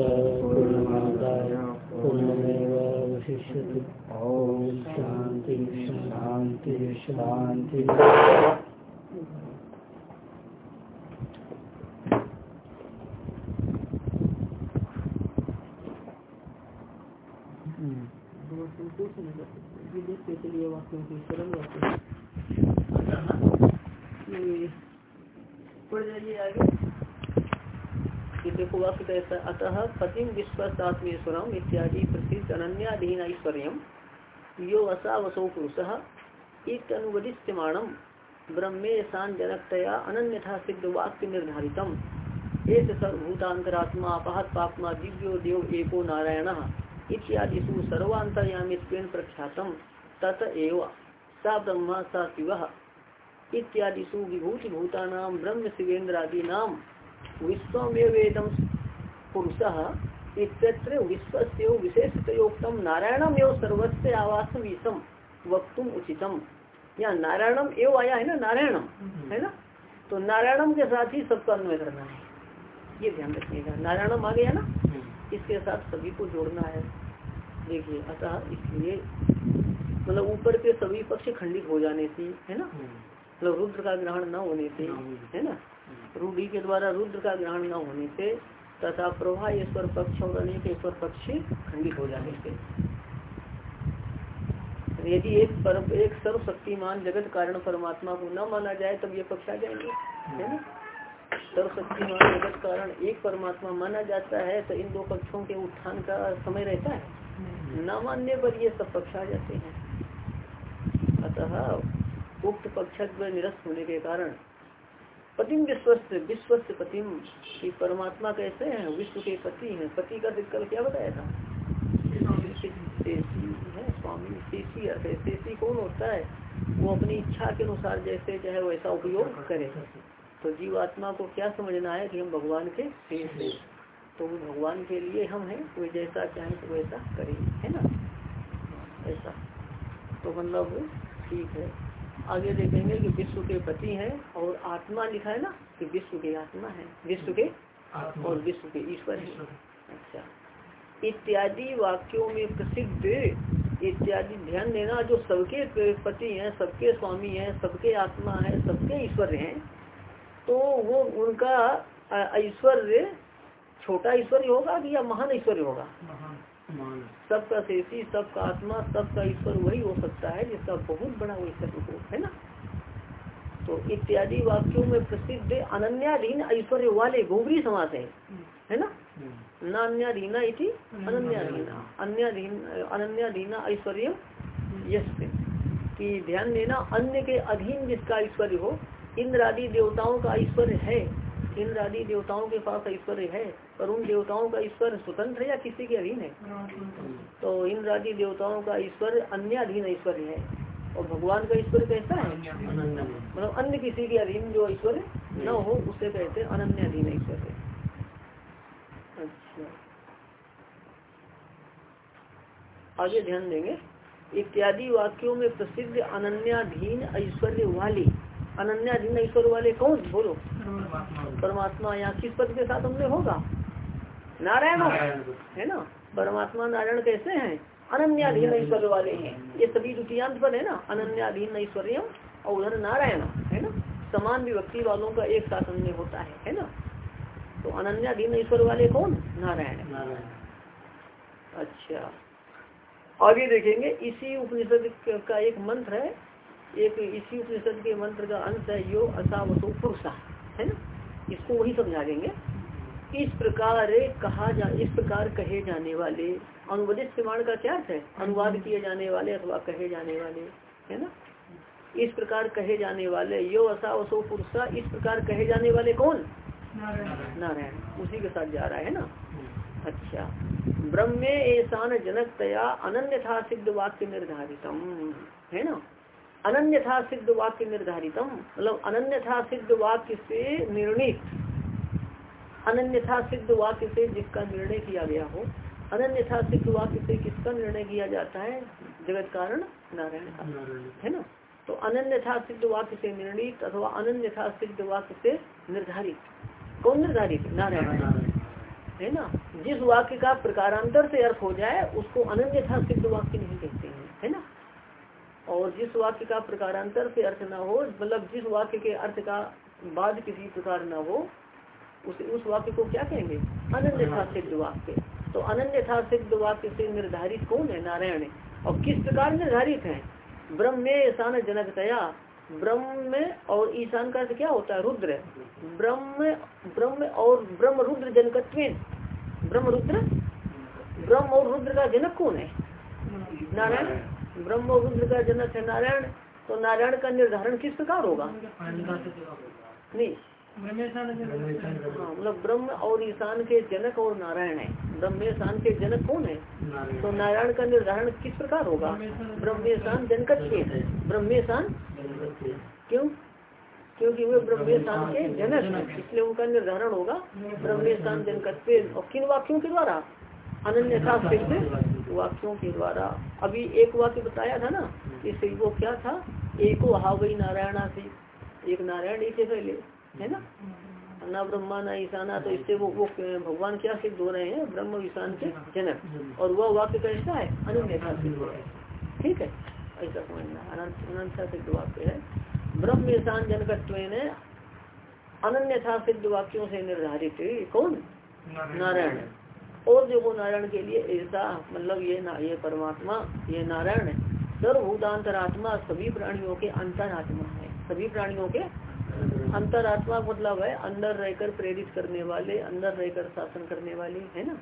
पूर्णमादाय पूर्णमेवावशिष्यते ॐ शान्ति शान्ति शान्ति वाक्यों की सरल वाक्य पढ़ जाइए आगे ये देखो वाक्य कैसा अतः पतिम विश्वात्मेश्वरम इत्यादि प्रसिद्ध अनन्याधीन ऐश्वर्य यो असावसौ पुरुष इतनुवदिष्यमाणम ब्रह्मे शान जनकतया अनन्यथा सिद्ध वाक्य निर्धारितम एक सर्वभूतांतरात्मा अपहत पापमा दिव्यो देव एको नारायण इत्यादिषु सर्वांतर्यामित्वेन प्रख्यातम। तत एव सा ब्रह्मा, सा शिव इत्यादिषु विभूतिभूतानां ब्रह्म शिवेन्द्रादीनां विश्वमेवेदम पुरुष इत्यत्र विश्वस्य विशेषतयोक्तम नारायणमेव सर्वस्य आवासम ईसम वक्तुम उचितम। यहाँ नारायणम एव आया है ना? नारायणम है ना? तो नारायणम के साथ ही सबका अन्वय करना है। ये ध्यान रखिएगा नारायणम आ गया ना? इसके साथ सभी को जोड़ना है। देखिए अतः इसलिए मतलब ऊपर के सभी पक्ष खंडित हो जाने से है ना? मतलब रुद्र का ग्रहण न होने से है ना? रूढ़ी के द्वारा रुद्र का ग्रहण न होने से तथा प्रभा ईश्वर पक्ष और अनेक ईश्वर पक्ष खंडित हो जाने से यदि एक पर, एक सर्वशक्तिमान जगत कारण परमात्मा को न माना जाए, तब ये पक्ष आ जाएँगे, है ना? सर्वशक्तिमान जगत कारण एक परमात्मा माना जाता है तो इन दो पक्षों के उत्थान का समय रहता है। न मानने पर ये सब पक्ष आ जाते हैं। अतः उक्त पक्ष निरस्त होने के कारण पतिम विश्वस्त विश्वस्त पतिम की परमात्मा कैसे हैं? विश्व के पति हैं। पति का दिक्कत क्या बताया था? है स्वामी शेषी अर्थ है शेषी कौन होता है? वो अपनी इच्छा के अनुसार जैसे चाहे वैसा उपयोग करे। तो जीवात्मा को क्या समझना है कि हम भगवान के शेष हैं तो भगवान के लिए हम हैं कोई जैसा चाहे तो वैसा करें है ना? ऐसा। तो मतलब ठीक है। आगे देखेंगे कि विश्व के पति हैं और आत्मा लिखा है ना कि विश्व के आत्मा है। विश्व के और विश्व के ईश्वर है। अच्छा। इत्यादि वाक्यों में प्रसिद्ध इत्यादि ध्यान देना जो सबके पति हैं सबके स्वामी हैं सबके आत्मा है सबके ईश्वर हैं तो वो उनका ऐश्वर्य छोटा ऐश्वर्य होगा कि या महान ऐश्वर्य होगा? सबका शेषी सबका आत्मा सबका ईश्वर वही हो सकता है जिसका बहुत बड़ा ऐश्वर्य हो है ना? तो इत्यादि वाक्यों में प्रसिद्ध अनन्याधीन ऐश्वर्य वाले गोबरी समास है है ना? नान्याधीना इति अनन्याधीना। अन्याधीन अनन्याधीना ऐश्वर्य यश कि ध्यान देना अन्य के अधीन जिसका ऐश्वर्य हो इंद्र आदि देवताओं का ऐश्वर्य है इंद्र आदि देवताओं के पास ऐश्वर्य है, पर उन देवताओं का ईश्वर स्वतंत्र है या किसी के अधीन है? तो इंद्र आदि देवताओं का ईश्वर अन्य अधीन ऐश्वर्य है। और भगवान का ईश्वर कैसा है? मतलब अन्य किसी के अधीन जो ऐश्वर्य न हो, उसे कहते हैं अनन्य अधीन ऐश्वर्य। अच्छा। आगे ध्यान देंगे। इत्यादि वाक्यों में प्रसिद्ध अनन्याधीन ऐश्वर्य वाली अनन्याधीन ईश्वर वाले कौन? बोलो। परमात्मा यहाँ किस पद के साथ हमने होगा? नारायण है ना? परमात्मा नारायण कैसे हैं? अनन्याधीन ईश्वर वाले हैं। ये सभी द्वितीयांत पद है ना? अनन्याधीन ऐश्वर्य और उधर नारायण है ना? समान विभक्ति वालों का एक साथ अन्य होता है है ना? तो अनन्याधीन ईश्वर वाले कौन? नारायण। अच्छा। आगे देखेंगे इसी उपनिषद का एक मंत्र है एक इसी उपनिषद के मंत्र का अंश है यो असावतो पुरुषा। है ना? इसको वही समझा देंगे इस प्रकार कहा जा इस प्रकार कहे जाने वाले अनुवादित प्रमाण का क्या है? अनुवाद किए जाने वाले अथवा कहे जाने वाले है ना? इस प्रकार कहे जाने वाले यो असावसो पुरुषा इस प्रकार कहे जाने वाले कौन? नारायण। उसी के साथ जा रहा है ना? अच्छा। ब्रह्मे ऐसान जनक तया अन्य था सिद्ध वाक्य निर्धारितम। है ना? अनन्यथा सिद्ध वाक्य निर्धारितम। मतलब अनन्यथा सिद्ध वाक्य से निर्णित अनन्यथा सिद्ध वाक्य से जिसका निर्णय किया गया हो। अनन्यथा सिद्ध वाक्य से किसका निर्णय किया जाता है? जगत कारण नारायण का। है ना? तो अनन्यथा सिद्ध वाक्य से निर्णित अथवा अनन्यथा सिद्ध वाक्य से निर्धारित। कौन निर्धारित? नारायण। है ना? जिस वाक्य का प्रकारांतर से अर्थ हो जाए उसको अनन्य था सिद्ध वाक्य नहीं कहते हैं। है ना? और जिस वाक्य का प्रकारांतर से अर्थ ना हो मतलब जिस वाक्य के अर्थ का बाद किसी प्रकार न हो उस उस वाक्य को क्या कहेंगे? अनन्यथा सिद्ध वाक्य। तो अनन्यथा सिद्ध वाक्य से निर्धारित कौन है? नारायण और किस प्रकार निर्धारित है? ब्रह्म में ईशान जनकतया ब्रह्म में और ईशान का अर्थ क्या होता है? रुद्र। ब्रह्म ब्रह्म और ब्रह्म रुद्र जनकत्व ब्रह्म रुद्र? ब्रह्म और रुद्र का जनक कौन है? नारायण। ब्रह्म रुद्र का जनक है नारायण तो नारायण का निर्धारण किस प्रकार होगा? नहीं। हाँ मतलब ब्रह्म और ईशान के जनक और नारायण है। ब्रह्म ईशान के जनक कौन है? तो नारायण का निर्धारण किस प्रकार होगा? ब्रह्मेशान जनकत के ब्रह्मेशान? क्यों? क्योंकि वे ब्रह्मेशान के जनक है। इसलिए उनका निर्धारण होगा ब्रह्मेशान जनकत और किन वाक्यों के द्वारा? अनन्यथा सिद्ध वाक्यों के द्वारा। अभी एक वाक्य बताया था ना इससे वो क्या था? एको हावई नारायणा से। एक नारायण एक पहले है ना? न ब्रह्मा न ईशाना तो इससे वो वो भगवान क्या सिद्ध हो रहे हैं? ब्रह्म ईशान के जनक और वह वाक्य कैसा है अनन्यथा सिद्ध हो है ठीक है? ऐसा समझना अनंत सिद्ध वाक्य है। ब्रह्म ईशान जनकत्व ने अनन्यथा सिद्ध वाक्यों से निर्धारित कौन? नारायण। और वो नारायण के लिए ऐसा मतलब ये ना, ये परमात्मा, ये नारायण है, सर्वभूतांतरात्मा सभी प्राणियों के अंतरात्मा है। सभी प्राणियों के अंतरात्मा मतलब है अंदर रहकर प्रेरित करने वाले, अंदर रहकर शासन करने वाले, है ना?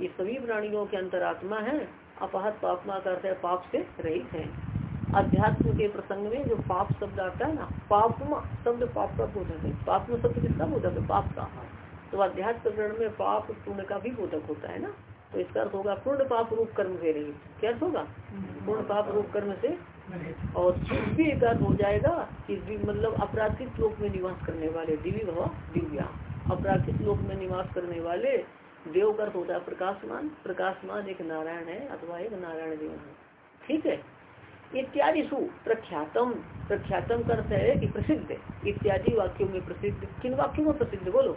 ये सभी प्राणियों के अंतरात्मा है, अपहत पापमा करते है पाप से रहित है। अध्यात्म के प्रसंग में जो पाप शब्द आता है ना पापमा शब्द पाप का बोधक है। पापमा शब्द किसका बोधक है? पाप का। तो अध्यात्म प्रकरण में पाप पुण्य का भी बोधक होता है ना? तो इसका अर्थ होगा पूर्ण पाप रूप कर्म से रही क्या होगा? पूर्ण पाप रूप कर्म से? और भी एक अर्थ हो जाएगा कि मतलब अपराधिक लोक में निवास करने वाले, दिव्य भवा, दिव्या। अपराधिक लोक में निवास करने वाले, देव का अर्थ होता है प्रकाशमान। प्रकाशमान एक नारायण है अथवा एक नारायण देव है। ठीक है? इत्यादि सु प्रख्यातम। प्रख्यातम का अर्थ है कि प्रसिद्ध। इत्यादि वाक्यों में प्रसिद्ध। किन वाक्यों में प्रसिद्ध? बोलो।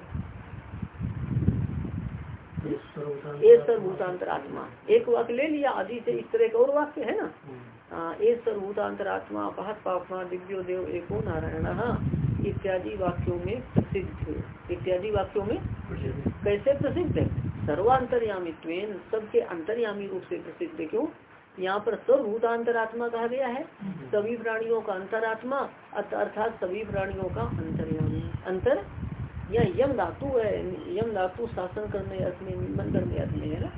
एक सर्वभूतांतरात्मा। एक वाक्य ले लिया आदि से इस तरह का और वाक्य है ना? एक सर्वभूतांतरात्मा, पहत पापमा दिव्यो देव, एको नारायण इत्यादि वाक्यों में प्रसिद्ध इत्यादि वाक्यों में कैसे प्रसिद्ध है? सर्वांतरयामी सर्वांतरयामित्व सबके अंतर्यामी रूप से प्रसिद्ध क्यों? यहाँ पर सर्वभूतांतरात्मा कहा गया है। सभी प्राणियों का अंतरात्मा अर्थात सभी प्राणियों का अंतर्यामी, अंतर या यम धातु है यम धातु शासन करने अर्थ में नियमन करने अर्थ में है ना?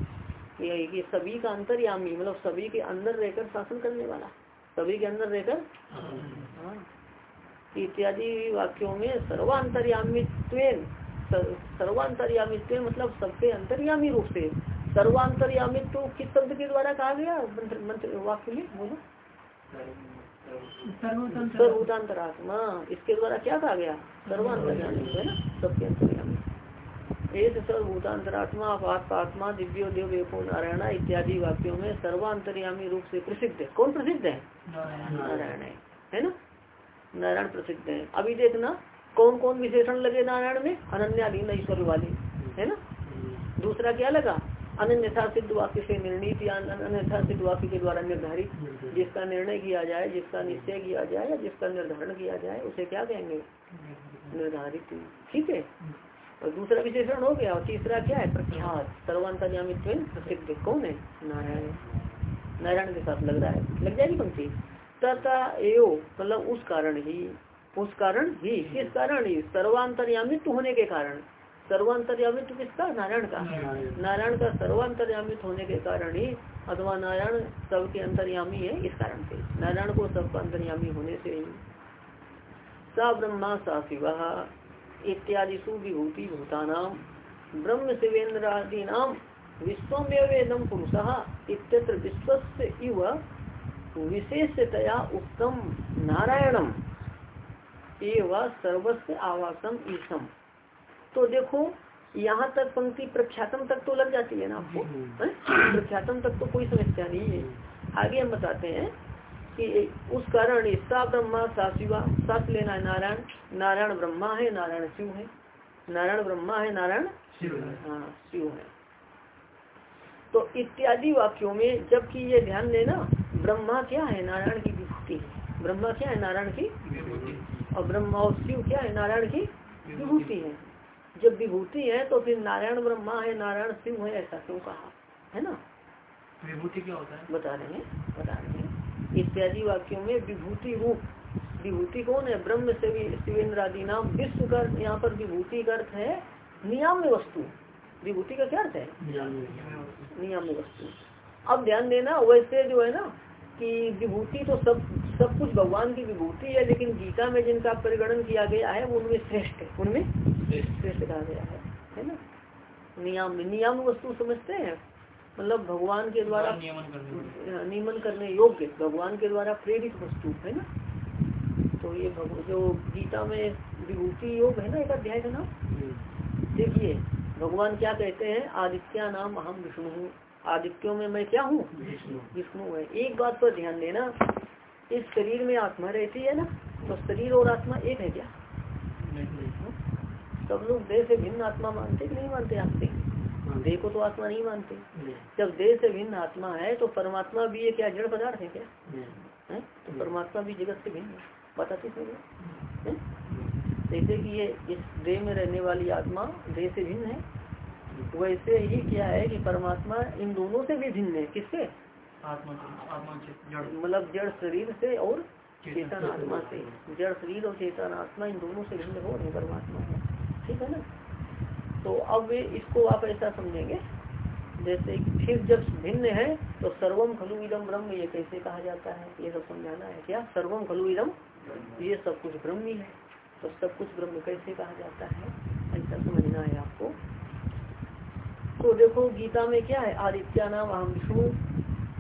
ये सभी का अंतर्यामी मतलब सभी के अंदर रहकर शासन करने वाला सभी के अंदर रहकर? हाँ। इत्यादि वाक्यों में सर्वांतर्यामित्व सर्वांतर्यामित्व मतलब सबके अंतर्यामी रूप से। सर्वांतर्यामित्व किस शब्द के द्वारा कहा गया? मंत्र वाक्य में बोलो। सर्वभूतांतरात्मा इसके द्वारा क्या कहा गया? सर्वांतर्यामी है ना? सबके अंतर्यामी एक सर्वभूतांतरात्मा आत्मा दिव्यो देव एको नारायण इत्यादि वाक्यों में सर्वांतर्यामी रूप से प्रसिद्ध है। कौन प्रसिद्ध है? नारायण। है है ना? नारायण प्रसिद्ध है। अभी देखना कौन कौन विशेषण लगे नारायण में? अनन्याधीन ईश्वर वाले है ना? दूसरा क्या लगा? अन्यथा सिद्ध वाक्य से निर्णित या अन्यथा सिद्ध वाक्य के द्वारा निर्धारित। जिसका निर्णय किया जाए जिसका निश्चय किया जाए या जिसका निर्धारण किया जाए उसे क्या कहेंगे? निर्धारित। ठीक है? और दूसरा विशेषण हो गया और तीसरा क्या है? प्रख्यात। सर्वांतर्यामित्व प्रसिद्ध। कौन है? नारायण। नारायण के साथ लग रहा है। लग जाएगी पंक्ति? तथा एव मतलब उस कारण ही उस कारण ही किस कारण ही? सर्वांतर्यामित्व होने के कारण। सर्वांतर्यामित किसका? नारायण का। नारायण। का सर्वांतर्यामित होने के कारण ही अथवा नारायण सबके अंतर्यामी है इस कारण से। नारायण को सबका अंतर्यामी होने से ही। सा ब्रह्मा सा शिव इत्यादि सुविभूति भूतानाम ब्रह्म शिवेन्द्रादि नाम विश्वमेवेदम पुरुष इत्यत्र विश्व इव विशेषतया उत्तम नारायणम। एवं सर्वस्व आवासम ईसम तो देखो यहाँ तक पंक्ति प्रख्यातम तक तो लग जाती है ना आपको प्रख्यातम तक तो कोई समस्या नहीं है। आगे हम बताते हैं कि उस कारण सा ब्रह्मा सा शिवा सत लेना नारायण नारायण ब्रह्मा है नारायण शिव है। नारायण ब्रह्मा है नारायण हाँ। शिव है। तो इत्यादि वाक्यों में जबकि ये ध्यान देना ब्रह्मा क्या है? नारायण की विभूति। ब्रह्मा क्या है? नारायण की और ब्रह्मा और शिव क्या है? नारायण की विभूति है। जब विभूति है तो फिर नारायण ब्रह्मा है नारायण शिव है ऐसा क्यों कहा? है ना? विभूति क्या होता है? बता रहे हैं बता रहे हैं इत्यादि वाक्यों में विभूति रूप। विभूति कौन है? ब्रह्म से भी शिवेंद्र आदि नाम। विश्व का यहाँ पर विभूति का अर्थ है नियाम्य वस्तु। विभूति का क्या अर्थ है? नियाम्य वस्तु। अब ध्यान देना वैसे जो है ना कि विभूति तो सब सब कुछ भगवान की विभूति है लेकिन गीता में जिनका परिगणन किया गया है वो उनमें श्रेष्ठ है। उनमें कहा गया है है ना? नियम नियम वस्तु समझते हैं। मतलब भगवान के द्वारा नियमन करने योग्य भगवान के द्वारा प्रेरित वस्तु है ना? तो ये जो गीता में विभूति योग है ना एक अध्याय का नाम? देखिए भगवान क्या कहते हैं? आदित्य नाम अहम विष्णु हूँ। आदित्यों में मैं क्या हूँ? विष्णु। है। एक बात पर ध्यान देना इस शरीर में आत्मा रहती है ना तो शरीर और आत्मा एक है क्या? सब लोग देह से भिन्न आत्मा मानते कि नहीं मानते आपसे देह को तो आत्मा नहीं मानते। जब देह से भिन्न आत्मा है तो परमात्मा भी ये क्या जड़ पदार्थ है क्या? है? तो परमात्मा भी जगत से भिन्न है। बताते थे जैसे कि ये इस देह में रहने वाली आत्मा देह से भिन्न है। वैसे ही क्या है कि परमात्मा इन दोनों से भी भिन्न है। किससे? मतलब जड़ शरीर से और चेतन आत्मा से। जड़ शरीर और चेतन आत्मा इन दोनों से भिन्न हो रहे परमात्मा है। ठीक है ना? तो अब इसको आप ऐसा समझेंगे, जैसे फिर जब भिन्न है तो सर्वम खलु इदम ब्रह्म, ये कैसे कहा जाता है? ये सब समझाना है क्या? सर्वम खलु इदम ये सब कुछ ब्रह्म ही। है तो सब कुछ ब्रह्म कैसे कहा जाता है? ऐसा समझना है आपको। तो देखो, गीता में क्या है? आदित्य नाम अहम विष्णु,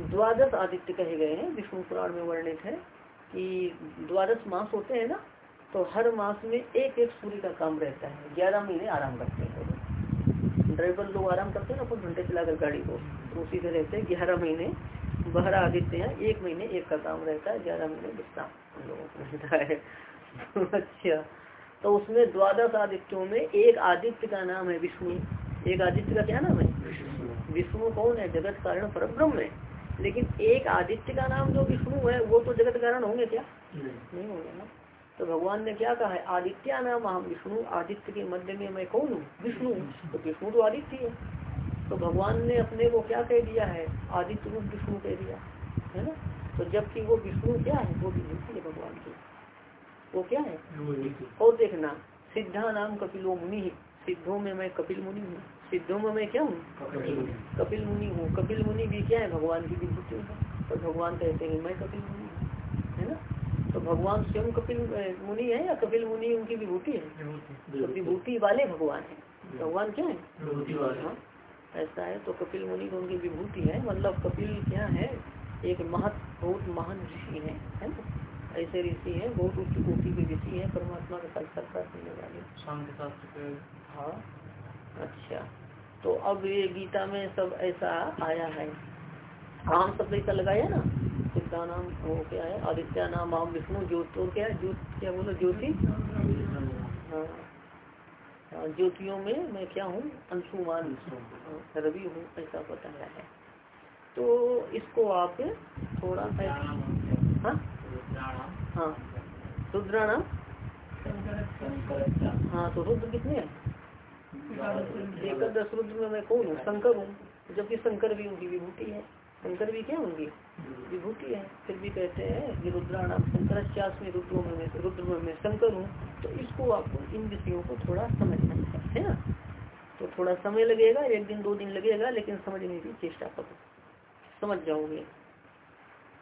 द्वादश आदित्य कहे गए हैं। विष्णु पुराण में वर्णित है कि द्वादश मास होते हैं ना? तो हर मास में एक एक सूर्य का काम रहता है। ग्यारह महीने आराम करते हैं ड्राइवर लोग आराम करते हैं ना कुछ घंटे चलाकर गाड़ी को। तो उसी से रहते हैं ग्यारह महीने बाहर आदित्य हैं एक महीने एक का काम रहता है ग्यारह महीने विश्राम। लोगों को है। अच्छा। तो उसमें द्वादश आदित्यों में एक आदित्य का नाम है विष्णु। एक आदित्य का क्या नाम है? विष्णु। कौन है? जगत कारण पर ब्रह्म है। लेकिन एक आदित्य का नाम जो विष्णु है वो तो जगत कारण होंगे क्या? नहीं होंगे ना। तो भगवान ने क्या कहा है? आदित्य नाम हम विष्णु आदित्य के मध्य में मैं कौन हूँ? विष्णु तो विष्णु तो आदित्य है। तो भगवान ने अपने को क्या कह दिया है? आदित्य रूप विष्णु कह दिया है ना? तो जबकि वो विष्णु क्या है? वो विभूति है भगवान की। वो क्या है? और देखना सिद्धा नाम कपिलो मुनि सिद्धों में मैं कपिल मुनि हूँ। सिद्धों में मैं क्या हूँ? कपिल मुनि। हूँ। कपिल मुनि भी क्या है? भगवान की विभूति है। तो भगवान कहते हैं मैं कपिल मुनि तो भगवान स्वयं कपिल मुनि है या कपिल मुनि उनकी विभूति है? तो विभूति। वाले भगवान है। भगवान क्या है? हाँ ऐसा है तो कपिल मुनि तो उनकी विभूति है। मतलब कपिल क्या है? एक महत बहुत महान ऋषि है है ना? ऐसे ऋषि है बहुत उच्च कोटि के ऋषि है परमात्मा का साक्षात्कार करने वाले हाँ अच्छा। तो अब ये गीता में सब ऐसा आया है। आम सब ऐसा लगाया ना? सिद्धा नाम वो क्या है आदित्य नाम आम विष्णु ज्योत तो क्या है? ज्योत क्या बोलो? ज्योति? हाँ। ज्योतियों में मैं क्या हूँ? अंशुमान रवि हूँ ऐसा बताया है। तो इसको आप थोड़ा हाँ हाँ? रुद्राणाम। हाँ। तो रुद्र कितने हैं? एकदश रुद्र में मैं कौन हूँ? शंकर हूँ। जबकि शंकर भी उनकी विभूति है। शंकर भी क्या होंगी? विभूति है। फिर भी कहते हैं कि रुद्राणाम शंकर में रुद्रों में रुद्र में शंकर हूँ तो इसको आपको इन विषयों को थोड़ा समझना है है ना? तो थोड़ा समय लगेगा एक दिन दो दिन लगेगा लेकिन समझने की चेष्टा करो। समझ जाओगे।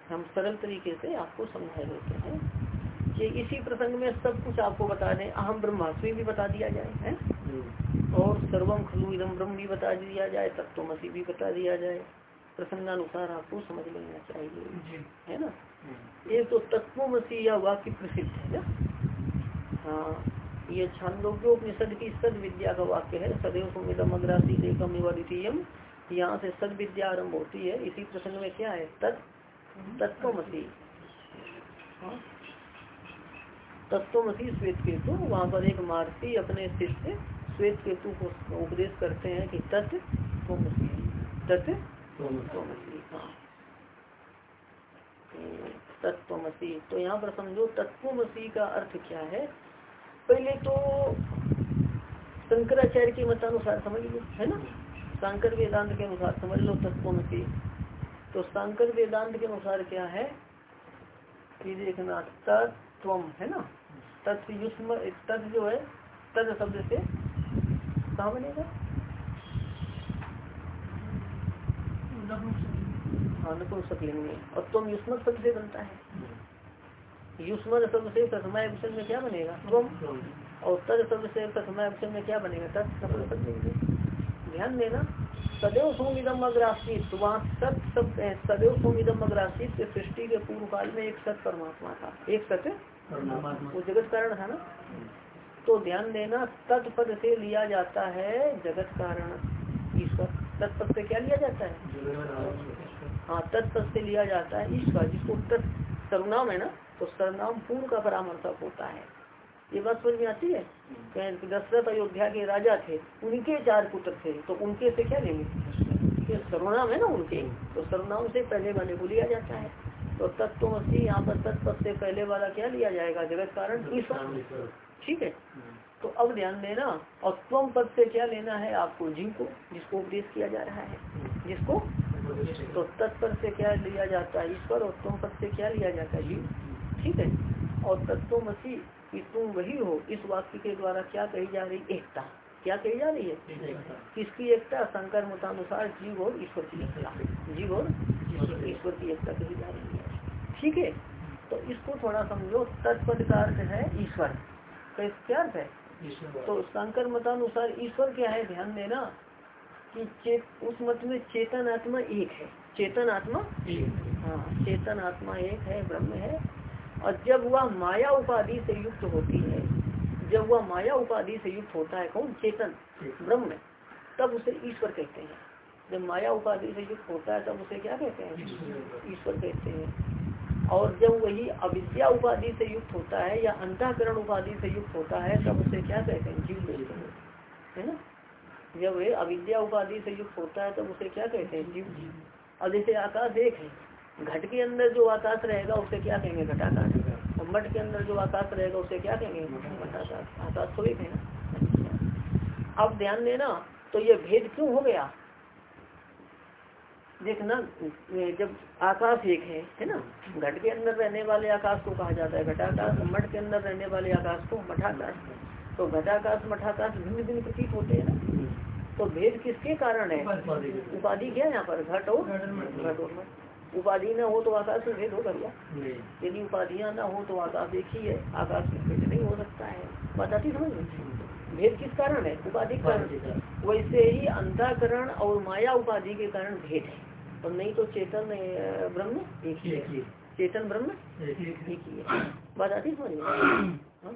हम सरल तरीके से आपको समझा देते हैं कि इसी प्रसंग में सब कुछ आपको बता दें। अहम ब्रह्मास्मि भी बता दिया जाए है? और सर्वम खलु इदम ब्रह्म भी बता दिया जाए तत्वमसी भी बता दिया जाए। प्रसंगानुसार आपको समझ लेना चाहिए। है ना? ये तो तत्वमसी या वाक्य प्रसिद्ध है ना? हाँ ये छांदोग्योपनिषद की सद विद्या का वाक्य है। सदैव सुमितम अग्रासी एकम द्वितीयम यहाँ से सद विद्या आरंभ होती है। इसी प्रसंग में क्या है? तत् तत्वमसी। हाँ? तत्वमसी श्वेत के तो वहाँ पर एक मारती अपने शिष्य श्वेत केतु को उपदेश करते हैं कि तत्व त्वमसी तत्व हाँ तत्वमसी तो यहाँ पर समझो तत्वमसी का अर्थ क्या है? पहले तो शंकराचार्य के मतानुसार समझ लो, है ना? शंकर वेदांत के अनुसार समझ लो तत्वमसी तो शंकर वेदांत के अनुसार क्या है? कि देखना तत्व है ना? तत्व युष्म तत्व जो है, तद शब्द से कहा बनेगा? हाँ नपुर में और तुम युष्मत शब्द से बनता है। युष्मत शब्द से प्रथमा विषय में क्या बनेगा? तुम और तद शब्द से प्रथमा विषय में क्या बनेगा? शब्द ध्यान देना सदैव सोमिदम अग्रासित। वहाँ सत सब सदैव सोमिदम अग्रासित सृष्टि के पूर्व काल में एक सत परमात्मा था। एक सत्य वो जगत कारण था ना? तो ध्यान देना तत्पद से लिया जाता है जगत कारण। तत्पद से क्या लिया जाता है? हाँ तत्पद से लिया जाता है ईश्वर, जिसको सर्वनाम है ना तो सर्वनाम पूर्व का परामर्शक होता है। ये बात समझ में आती है? दशरथ अयोध्या के राजा थे, उनके चार पुत्र थे तो उनके से क्या लेंगे? सर्वनाम है ना उनके तो सर्वनाम से पहले वाले को लिया जाता है। तो तत्व यहाँ पर तत्पद से पहले वाला क्या लिया जाएगा? जगत कारण ठीक है? तो अब ध्यान देना और त्वम पद से क्या लेना है आपको? जीव को जिसको उपदेश किया जा रहा है। जिसको? तो तत्पद से क्या लिया जाता है? ईश्वर और त्वम पद से क्या लिया जाता है? जीव। ठीक है? और तत्वमसी कि तुम वही हो इस वाक्य के द्वारा क्या कही जा रही? एकता। क्या कही जा रही है? किसकी एकता? शंकर मतानुसार जीव और ईश्वर की एकता। जीव और ईश्वर की एकता कही जा रही है। ठीक है? तो इसको थोड़ा समझो। तत्पद का अर्थ है ईश्वर। तो क्या अर्थ है? तो शंकर मतानुसार ईश्वर क्या है ध्यान देना कि चेत उस मत में चेतन आत्मा एक है। चेतन आत्मा हाँ। चेतन आत्मा एक है ब्रह्म है। और जब वह माया उपाधि से युक्त होती है जब वह माया उपाधि से युक्त होता है कौन? चेतन ब्रह्म तब उसे ईश्वर कहते हैं। जब माया उपाधि से युक्त होता है तब उसे क्या कहते हैं? ईश्वर कहते हैं। और जब वही अविद्या उपाधि से युक्त होता है या अंतःकरण उपाधि से युक्त होता है, तब उसे क्या कहते हैं? जीव हैं। है ना? जब वे अविद्या उपाधि से युक्त होता है, तब उसे क्या कहते हैं? जीव। अब जैसे आकाश एक है घट के अंदर जो आकाश रहेगा, उसे क्या कहेंगे? घटाकाश। और मठ के अंदर जो आकाश रहेगा, उसे क्या कहेंगे? घटाकाश। आकाश तो एक है ना अब ध्यान देना तो ये भेद क्यों हो गया? देखना जब आकाश एक है है ना? घट के अंदर रहने वाले आकाश को कहा जाता है। घटाकाश मठ के अंदर रहने वाले आकाश को मठाकाश तो घटाकाश मठाकाश भिन्न भिन्न प्रतीत होते हैं ना? तो भेद किसके कारण है? उपाधि क्या यहाँ पर? घट और घट और मठ। उपाधि न हो तो आकाश में भेद होगा क्या यदि उपाधियाँ न हो तो आकाश एक ही है। आकाश में भेद नहीं हो सकता है। बताती समझ भेद किस कारण है? उपाधि कारण। वैसे ही अंधाकरण और माया उपाधि के कारण भेद है। और नहीं तो चेतन ब्रह्म? एक ही है। चेतन ब्रह्म? एक ही है। बताती समझ हाँ?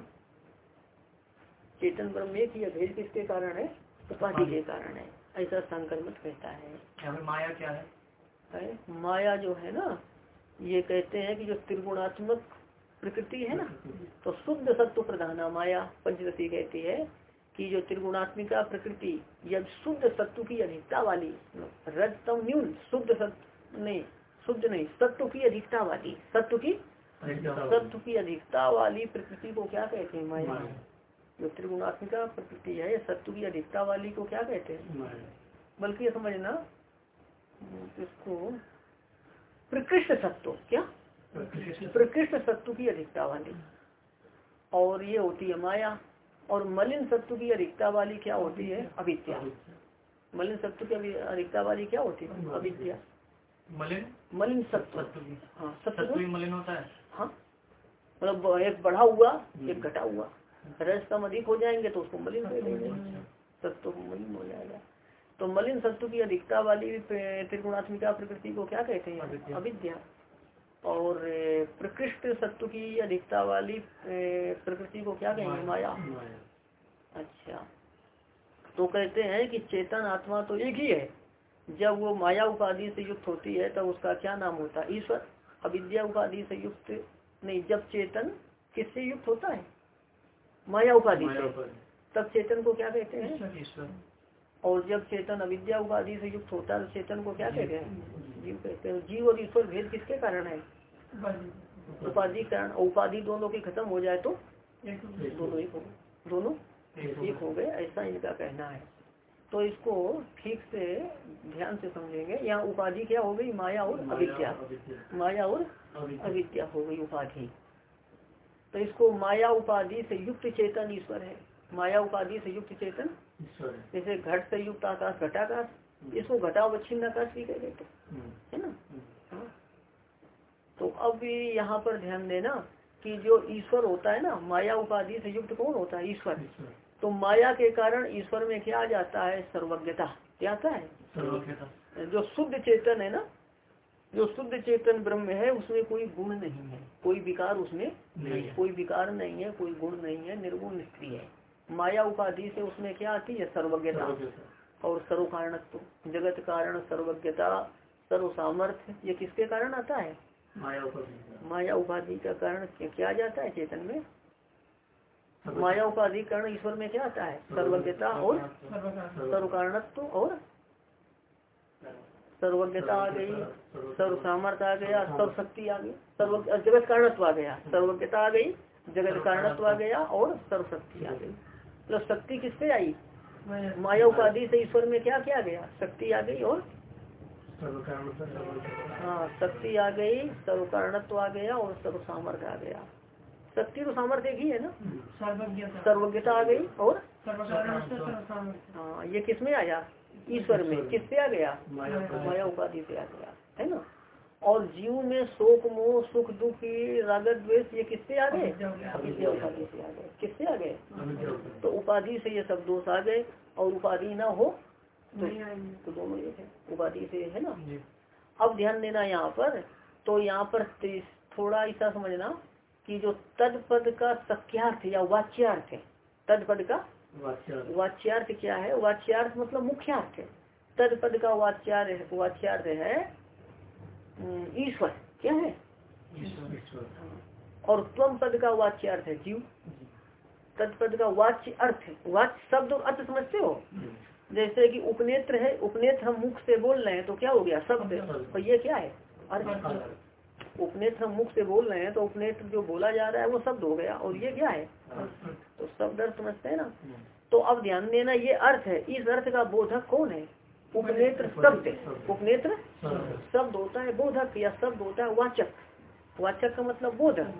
चेतन ब्रह्म एक ही भेद किसके कारण है? उपाधि के कारण है। ऐसा संक्रमित कहता है। माया क्या है? है माया जो है ना ये कहते हैं कि जो त्रिगुणात्मक प्रकृति है ना तो शुद्ध सत्व प्रधान माया पंचदशी कहती है। कि जो त्रिगुणात्मिका प्रकृति या शुद्ध सत्व की अधिकता वाली रजतम न्यून शुद्ध सत्व नहीं शुद्ध नहीं सत्व की अधिकता वाली सत्व की सत्व की अधिकता वाली प्रकृति को क्या कहते हैं माया? जो त्रिगुणात्मिका प्रकृति है सत्व की अधिकता वाली को क्या कहते हैं? बल्कि समझना इसको प्रकृष्ट सत्व क्या? प्रकृष्ट सत्व की अधिकता वाली। और ये होती है माया। और मलिन सत्व की अधिकता वाली क्या होती है? अविद्या। मलिन सत्व की अधिकता वाली क्या होती है? अविद्या। मलिन? मलिन सत्व। हाँ सत्व। मलिन होता है? हाँ। मतलब एक बढ़ा हुआ एक घटा हुआ। रस कम अधिक हो जाएँगे तो उसको मलिन हो जाएँगे सत्व मलिन हो जाएगा। तो मलिन सत्व की अधिकता वाली त्रिगुणात्मिका प्रकृति को क्या कहते हैं? अविद्या। और प्रकृष्ट सत्व की अधिकता वाली प्रकृति को क्या कहेंगे? माया। अच्छा। तो कहते हैं कि चेतन आत्मा तो एक ही है। जब वो माया उपाधि से युक्त होती है तब उसका क्या नाम होता है? ईश्वर। अविद्या उपाधि से युक्त नहीं जब चेतन किससे युक्त होता है? माया उपाधि से। तब चेतन को क्या कहते हैं? और जब चेतन अविद्या उपाधि से युक्त होता है तो चेतन को क्या कहते हैं? जीव कहते हैं। जीव और ईश्वर भेद किसके कारण है? उपाधि कारण। उपाधि दोनों की खत्म हो जाए तो? दोनों एक हो दोनों एक हो गए। ऐसा इनका कहना है। तो इसको ठीक से ध्यान से समझेंगे। यहाँ उपाधि क्या हो गई? माया और अविद्या। माया और अविद्या हो गई उपाधि। तो इसको माया उपाधि से युक्त चेतन ईश्वर है। माया उपाधि से युक्त चेतन जैसे घट से युक्त आकाश घटाकाश इसको घटावच्छिन्न आकाश भी कह देते है। ना? हाँ। तो अब यहाँ पर ध्यान देना कि जो ईश्वर होता है ना माया उपाधि से युक्त कौन होता है? ईश्वर। तो माया के कारण ईश्वर में क्या आ जाता है? सर्वज्ञता। क्या आता है? जो शुद्ध चेतन है ना जो शुद्ध चेतन ब्रह्म है उसमें कोई गुण नहीं है। कोई विकार उसमें नहीं कोई विकार नहीं है कोई गुण नहीं है निर्गुण निष्क्रिय है। माया उपाधि से उसमें क्या आती है? सर्वज्ञता। और सर्व कारणत्व जगत कारण सर्वज्ञता सर्व सामर्थ्य ये किसके कारण आता है? माया उपाधि माया उपाधि का कारण क्या- आ जाता है चेतन में? माया उपाधि कारण ईश्वर में क्या आता है? सर्वज्ञता और सर्व कारणत्व और सर्वज्ञता आ गई सर्व सामर्थ्य आ गया सर्व शक्ति आ गई सर्व जगत कारणत्व आ गया सर्वज्ञता आ गई जगत कारणत्व आ गया और सर्वशक्ति आ गई। तो शक्ति किससे आई? माया उपाधि से ईश्वर में क्या क्या गया? शक्ति आ गई और? हाँ शक्ति आ गई सर्व कारणत्व आ गया और सर्व सामर्थ्य आ गया। शक्ति तो सामर्थ्य एक ही है ना सर्वज्ञता। आ गई और? हाँ ये किसमें आया? ईश्वर में। किससे आ गया? माया उपाधि से आ गया है ना? और जीव में शोक मोह सुख दुख रागत द्वेष ये किससे आ गए? अविद्या उपाधि से आ गए? किससे आ गए? तो उपाधि से ये सब दोष आ गए और उपाधि ना हो तो, तो दोनों एक है उपाधि से है ना? अब ध्यान देना यहाँ पर तो यहाँ पर थोड़ा ऐसा समझना कि जो तद पद का सख्यार्थ या वाच्यार्थ है तद पद का वाच्यार्थ। क्या है? वाच्यार्थ मतलब मुख्यार्थ है। तद पद का वाच्यार्थ वाच्यार्थ है ईश्वर क्या है? और त्वम पद का वाच्य अर्थ है जीव। तत्पद का वाच्य अर्थ है। वाच्य शब्द और अर्थ समझते हो? जैसे कि उपनेत्र है उपनेत्र हम मुख से बोल रहे हैं तो क्या हो गया? शब्द। तो ये क्या है? अर्थ। उपनेत्र हम मुख से बोल रहे हैं तो उपनेत्र जो बोला जा रहा है वो शब्द हो गया। और ये क्या है? तो शब्द अर्थ समझते हैं ना। तो अब ध्यान देना ये अर्थ है। इस अर्थ का बोधक कौन है? उपनेत्र शब्द उपनेत्र शब्द होता है बोधक या शब्द होता है वाचक। वाचक का मतलब बोधक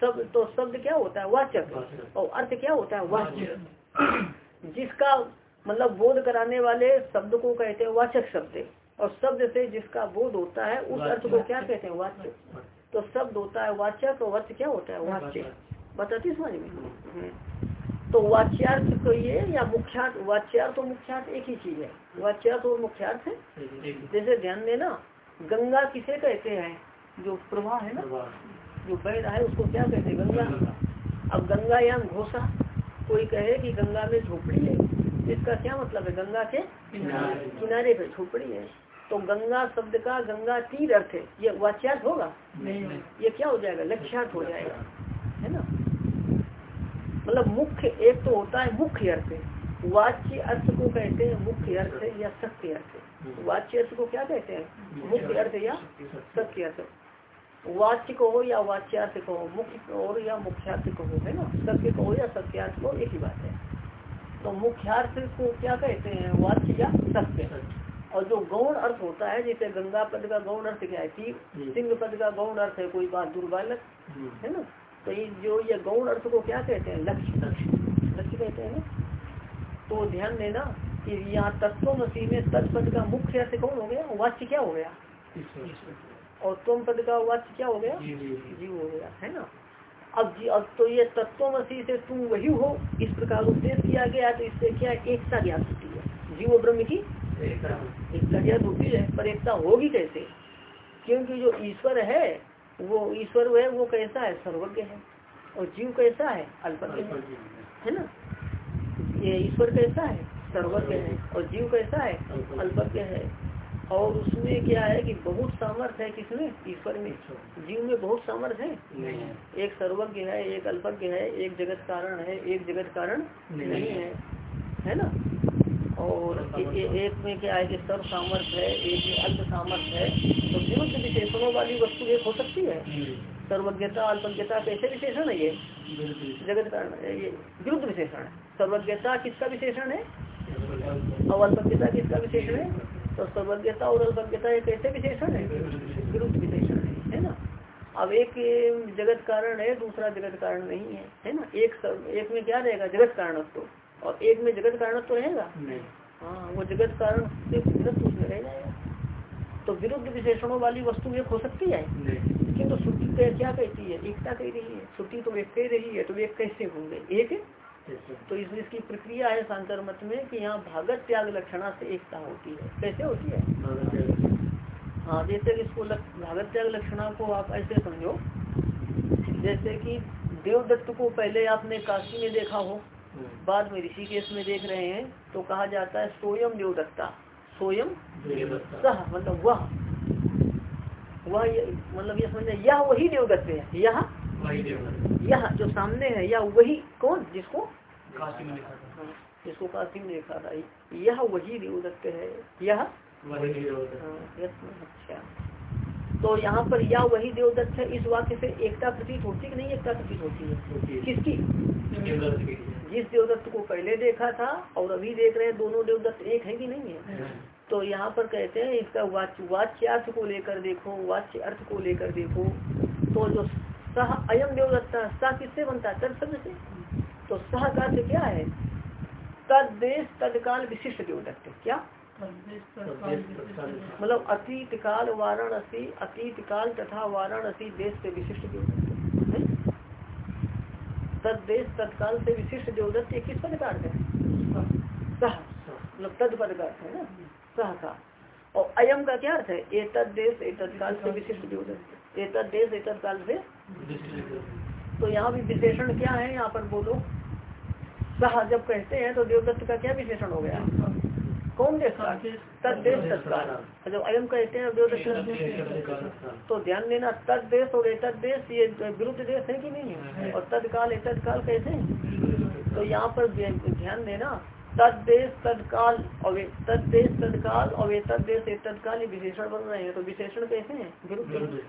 शब्द तो शब्द क्या होता है? वाचक। और अर्थ क्या होता है? वाच्य जिसका मतलब बोध कराने वाले शब्द को कहते हैं वाचक शब्द और शब्द से जिसका बोध होता है उस अर्थ को क्या कहते हैं? वाच्य तो शब्द होता है वाचक और अर्थ क्या होता है? वाच्य बताती समझ में? हम्म। तो वाच्यार्थ को ये या मुख्यार्थ वाच्यार्थ और मुख्यार्थ एक ही चीज़ है। वाच्यार्थ और मुख्यार्थ है। जैसे ध्यान देना गंगा किसे कहते हैं? जो प्रवाह है ना जो बह रहा है उसको क्या कहते हैं? गंगा। अब गंगा या घोषा कोई कहे कि गंगा में झोपड़ी है। इसका क्या मतलब है? गंगा के किनारे। पे झोपड़ी है। तो गंगा शब्द का गंगा तीर अर्थ है। ये वाच्यार्थ होगा? ये क्या हो जाएगा? लक्ष्यार्थ हो जाएगा। मतलब मुख्य एक तो होता है मुख्य अर्थ वाच्य अर्थ को कहते हैं मुख्य अर्थ या सत्य अर्थ वाच्य अर्थ को क्या कहते हैं? मुख्य अर्थ या सत्य अर्थ। वाच्य कहो या वाच्यार्थ कहो मुख्य और या मुख्यार्थ कहो है ना? सत्य कहो या सत्यार्थ कहो एक ही बात है। तो मुख्यार्थ को क्या कहते हैं? वाच्य या सत्य। और जो गौण अर्थ होता है, जैसे गंगा पद का गौण अर्थ क्या है, सिंह पद का गौण अर्थ है, कोई बात दुर्बालक, है ना? तो ये जो ये गौण अर्थ को क्या कहते हैं? लक्ष्य लक्ष्य। कहते हैं। ना तो ध्यान देना कि यहाँ तत्व मसीह में तत्पद का मुख्य अर्थ कौन हो गया? वाच्य क्या हो गया? और तुम पद का वाच्य क्या हो गया? जीव हो गया। है ना? अब जी अब तो ये तत्व मसीह से तुम वही हो। इस प्रकार उपदेश किया गया तो इससे क्या एकता ज्ञात होती है? जीव ब्रह्म की एकता ज्ञात होती है पर एकता होगी कैसे? क्योंकि जो ईश्वर है वो ईश्वर है वो कैसा है? सर्वज्ञ है। और जीव कैसा है? अल्पज्ञ है। है। ना? ये ईश्वर कैसा है? सर्वज्ञ है। और जीव कैसा है? अल्पज्ञ। है। और उसमें क्या है कि बहुत सामर्थ्य है किसमें? ईश्वर में। जीव में बहुत सामर्थ्य है। एक सर्वज्ञ है एक अल्पज्ञ है एक जगत कारण है एक जगत कारण नहीं है। है ना? और एक में क्या है कि सर्व सामर्थ्य है एक में अल्प सामर्थ्य है तो विरुद्ध विशेषणों वाली वस्तु एक हो सकती है। सर्वज्ञता अल्पज्ञता कैसे विशेषण है ये। जगत कारण ये विरुद्ध विशेषण है। सर्वज्ञता किसका विशेषण है? और अल्पज्ञता किसका विशेषण है? तो सर्वज्ञता और अल्पज्ञता ये कैसे विशेषण है विरुद्ध विशेषण। है है ना? अब एक जगत कारण है दूसरा जगत कारण नहीं है है ना? एक सर्व एक में क्या रहेगा? जगत कारणत्व। और एक में जगत कारण तो रहेगा? हाँ वो जगत कारण से उसमें रह जाएगा। तो विरुद्ध विशेषणों वाली वस्तु एक हो सकती है? किंतु तो क्या कहती है? एकता कह रही है। श्रुति तो एक कह रही है तो एक कैसे होंगे? एक? तो इसमें इसकी प्रक्रिया है शांतर मत में कि यहाँ भागत त्याग लक्षणा से एकता होती है। कैसे होती है? हाँ जैसे कि इसको भागत त्याग लक्षणा को आप ऐसे समझो। जैसे कि देवदत्त को पहले आपने काशी में देखा हो। बाद में ऋषिकेश में देख रहे हैं तो कहा जाता है सोयम देवदत्ता सोयम सह मतलब वह। वह मतलब ये समझ यह वही देवदत्त है। यह यह जो सामने है यह वही कौन? जिसको जिसको काशी में देखा था। यह वही देवदत्त है। यह हाँ, अच्छा। तो यहाँ पर या वही देवदत्त है इस वाक्य से एकता प्रतीत होती कि नहीं एकता प्रतीत होती है। किसकी? जिस देवदत्त को पहले देखा था और अभी देख रहे हैं दोनों देवदत्त एक है कि नहीं है? हाँ। तो यहाँ पर कहते हैं इसका वाच्य वाच्य अर्थ को लेकर देखो वाच्य अर्थ को लेकर देखो। तो जो सह अयम देवदत्ता सह किससे बनता है? तद शब्द से। तो सह का क्या है? तद देश तत्काल विशिष्ट देवदत्त क्या? मतलब अतीत काल वाराणसी, अतीत काल तथा वाराणसी देश से विशिष्ट देवदत्त तद तत्काल से विशिष्ट देवदत्त ये किस पद का अर्थ है? सह। मतलब तद पद का अर्थ है ना? सह का। और अयम का क्या अर्थ है? एक देश एक तत्काल से विशिष्ट देवदत्त एक देश एक तत्काल से तो यहाँ भी विशेषण क्या है? यहाँ पर बोलो। सह जब कहते हैं तो देवदत्त का क्या विशेषण हो गया? कौन देश का तद देश तत्काल जब अयम कहते हैं तो ध्यान देना तद देश और एक देश ये विरुद्ध देश है कि नहीं है? और तत्काल तत्काल कैसे तो यहाँ पर ध्यान देना तद देश तत्काल और तद देश तत्काल और तद देश तत्काल विशेषण बन रहे हैं। तो विशेषण कैसे हैं? विरुद्ध।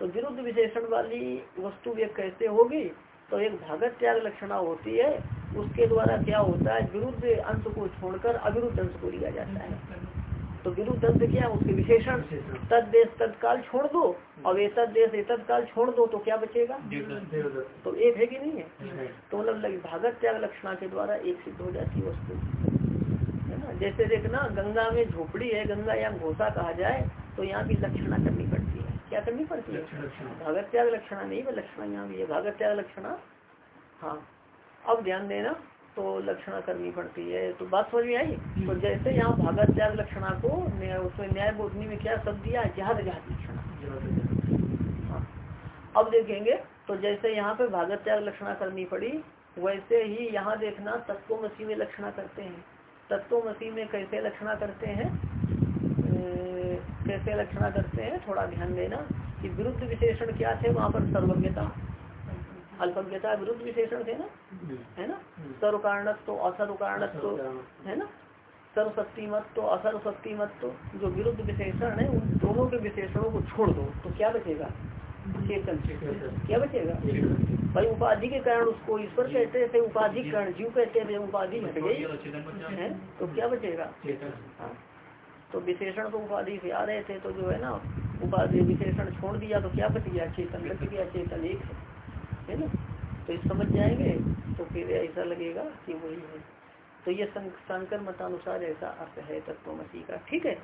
तो विरुद्ध विशेषण वाली वस्तु वे कैसे होगी? तो एक भागत त्याग लक्षणा होती है उसके द्वारा क्या होता है विरुद्ध अंश को छोड़कर अविरुद्ध अंश को लिया जाता है। तो विरुद्ध अंश क्या है? उसके विशेषण तद देश तत्काल छोड़ दो और ये देश तत्काल छोड़ दो तो क्या बचेगा? तो एक है कि नहीं है? तो मतलब भागत त्याग लक्षणा के द्वारा एक सिद्ध हो जाती वस्तु। है ना? जैसे देखना गंगा में झोपड़ी है गंगा या घोसा कहा जाए तो यहाँ की लक्षणा करनी पड़ती है। क्या करनी पड़ती है? भागत त्याग लक्षणा नहीं वो लक्षणा यहाँ भी है। भागत त्याग लक्षणा? हाँ। अब ध्यान देना तो लक्षणा करनी पड़ती है। तो बात समझ में आई? तो जैसे यहाँ भागत त्याग लक्षणा को उसमें न्याय बोधनी में क्या शब्द दिया? जहाद जहाद लक्षणा। हाँ। अब देखेंगे तो जैसे यहाँ पे भागत त्याग लक्षणा करनी पड़ी वैसे ही यहाँ देखना तत्व मसीह में लक्षणा करते हैं। तत्व मसीह में कैसे लक्षणा करते हैं? कैसे लक्षणा करते हैं? थोड़ा ध्यान देना कि विरुद्ध विशेषण क्या थे वहाँ पर सर्वज्ञता? अल्पज्ञता विरुद्ध विशेषण थे ना? है ना? सर्व कारणत्व तो असर्व कारणत्व है ना? सर्वशक्ति मत तो असर्वशक्ति मत तो जो विरुद्ध विशेषण है उन दोनों के विशेषणों को छोड़ दो तो क्या बचेगा? चेतन क्या बचेगा? भाई उपाधि के कारण उसको ईश्वर कहते थे उपाधि कारण जीव कहते थे उपाधि हट गई। है? तो क्या बचेगा? हाँ। तो विशेषण तो उपाधि से आ रहे थे तो जो है ना उपाधि विशेषण छोड़ दिया तो क्या बच गया? चेतन बच गया चेतन एक है ना? तो इस समझ जाएँगे तो फिर ऐसा लगेगा कि वही है। तो ये शंकर मतानुसार ऐसा अर्थ है तत्वमसी का। ठीक है?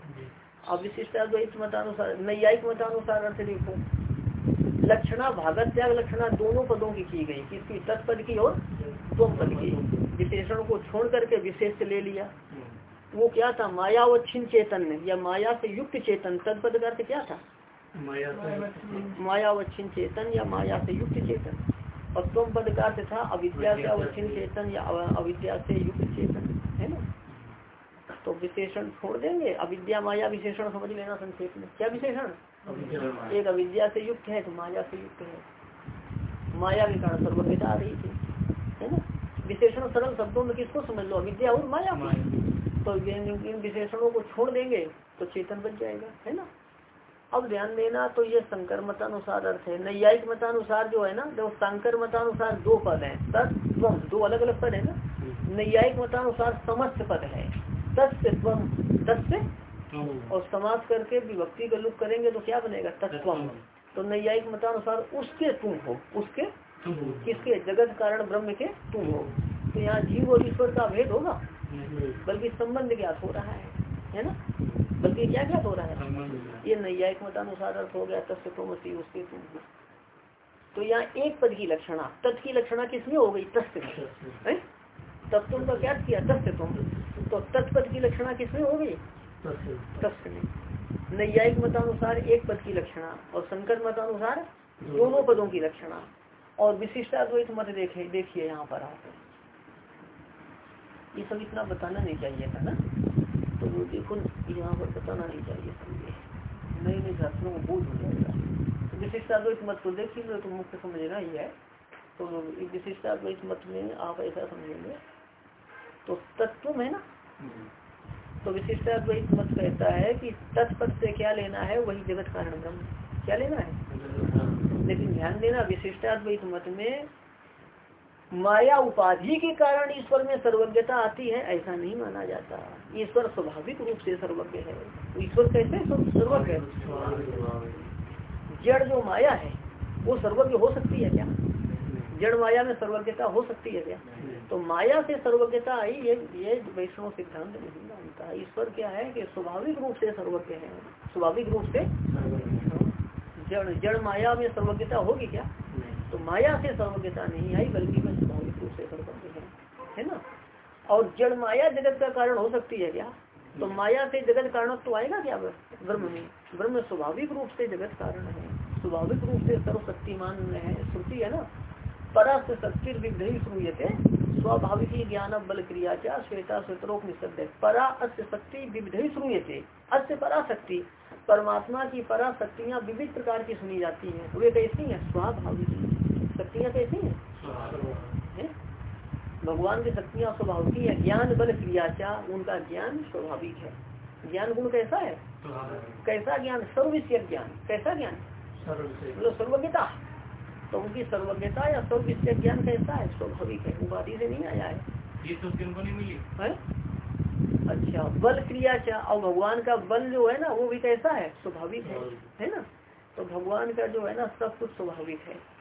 अब विशिष्टाद्वैत मतानुसार नैयायिक मतानुसार अर्थ देखो। लक्षणा भागत त्याग लक्षणा दोनों पदों की की गई। किसकी? तत्पद की और तुम पद की। विशेषण को छोड़ करके विशेष ले लिया। वो क्या था? मायावच्छिन चेतन या माया से युक्त चेतन। तत्पद का अर्थ क्या था? मायावच्छिन चेतन या माया से युक्त चेतन। और तुम पद का अर्थ था अविद्या से अवच्छिन चेतन या अविद्या से युक्त चेतन है ना? तो विशेषण छोड़ देंगे। अविद्या माया विशेषण समझ लेना संक्षेप में। क्या विशेषण? एक अविद्या से युक्त है तो माया से युक्त है। माया के कारण सर्वज्ञता आ रही थी है ना? विशेषण सरल शब्दों में किसको समझ लो? अविद्या और माया तो इन विशेषणों को छोड़ देंगे तो चेतन बन जाएगा है ना? अब ध्यान देना तो ये शंकर मतानुसार अर्थ है। नैयायिक मतानुसार जो है ना जो शंकर मतानुसार दो पद है। तत्व दो अलग अलग पद है ना? नैयायिक मतानुसार समस्त पद है। तत्व तत्व और समाज करके विभक्ति का लुक करेंगे तो क्या बनेगा? तत्व तो नैयायिक मतानुसार उसके तुम हो। उसके किसके? जगत कारण ब्रह्म के तुम हो। तो यहाँ जीव और ईश्वर का भेद होगा? बल्कि संबंध ज्ञात हो रहा है। है ना? बल्कि क्या क्या हो रहा है? ये नैयायिक मतानुसार अर्थ हो गया तत्व तो मसी उसके तो यहाँ एक पद की लक्षणा तत् की लक्षणा किसमें हो गई? तत्व में। तत्व का क्या किया? तत्व तुम तो तत्पद की लक्षणा किसमें हो गई? तत्व में। नैयायिक मतानुसार एक पद की लक्षणा और शंकर मतानुसार दोनों पदों की लक्षणा। और विशिष्टाद्वैत मत देखे देखिए यहाँ पर आप ये सब इतना बताना नहीं चाहिए था ना? तो वो देखो यहाँ पर बताना नहीं चाहिए समझे नई नई छात्रों को बोझ हो जाएगा तो विशिष्टाद्वैत मत को देखिए तो मुख्य समझना ही है तो विशिष्टाद्वैत मत में आप ऐसा समझेंगे। तो तत्व है ना? तो विशिष्टाद्वैत मत कहता है कि तत्पद से क्या लेना है वही जगत कारण ब्रह्म। क्या लेना है? लेकिन ध्यान देना विशिष्टाद्वैत मत में माया उपाधि के कारण ईश्वर में सर्वज्ञता आती है, ऐसा नहीं माना जाता। ईश्वर स्वाभाविक रूप से सर्वज्ञ है। ईश्वर कैसे सर्वज्ञ जड़ जो माया है, वो सर्वज्ञ हो सकती है क्या? जड़ माया में सर्वज्ञता हो सकती है क्या? तो माया से सर्वज्ञता आई, ये ये वैष्णव सिद्धांत नहीं मानता। ईश्वर क्या है कि स्वाभाविक रूप से सर्वज्ञ है। स्वाभाविक रूप से जड़ जड़ माया में सर्वज्ञता होगी क्या? तो माया से सर्वज्ञता नहीं आई, बल्कि मैं स्वाभाविक रूप से सर्वज्ञ है है ना? और जड़ माया जगत का कारण हो सकती है क्या? तो माया से जगत कारण तो आएगा क्या ब्रह्म में। ब्रह्म स्वाभाविक रूप से जगत कारण है। स्वाभाविक रूप से सर्वशक्तिमान है, श्रुति है ना? परस्त शक्ति विग्रही श्रूयते, स्वाभाविक ही ज्ञान बल क्रिया क्या श्वेता श्वेतरोक निषद परा शक्ति विविधि श्रूयते। अस्य परा शक्ति परमात्मा की पराशक्तियाँ विविध प्रकार की सुनी जाती है। वे कैसी हैं? स्वाभाविक। शक्तियाँ कैसी हैं। भगवान की शक्तियाँ स्वाभाविक है। ज्ञान बल क्रिया क्या उनका ज्ञान स्वाभाविक है। ज्ञान गुण कैसा है? कैसा ज्ञान? सर्वविषय ज्ञान। कैसा ज्ञान? मतलब सर्वज्ञता। तो उनकी सर्वज्ञता या सर्वविषय ज्ञान कैसा है? स्वाभाविक है। उपाधि से नहीं आया है। ये तो किनको नहीं मिली। है? अच्छा बल क्रिया क्या और भगवान का बल जो है ना वो भी कैसा है? स्वाभाविक है। है ना? तो भगवान का जो है ना सब कुछ स्वाभाविक है।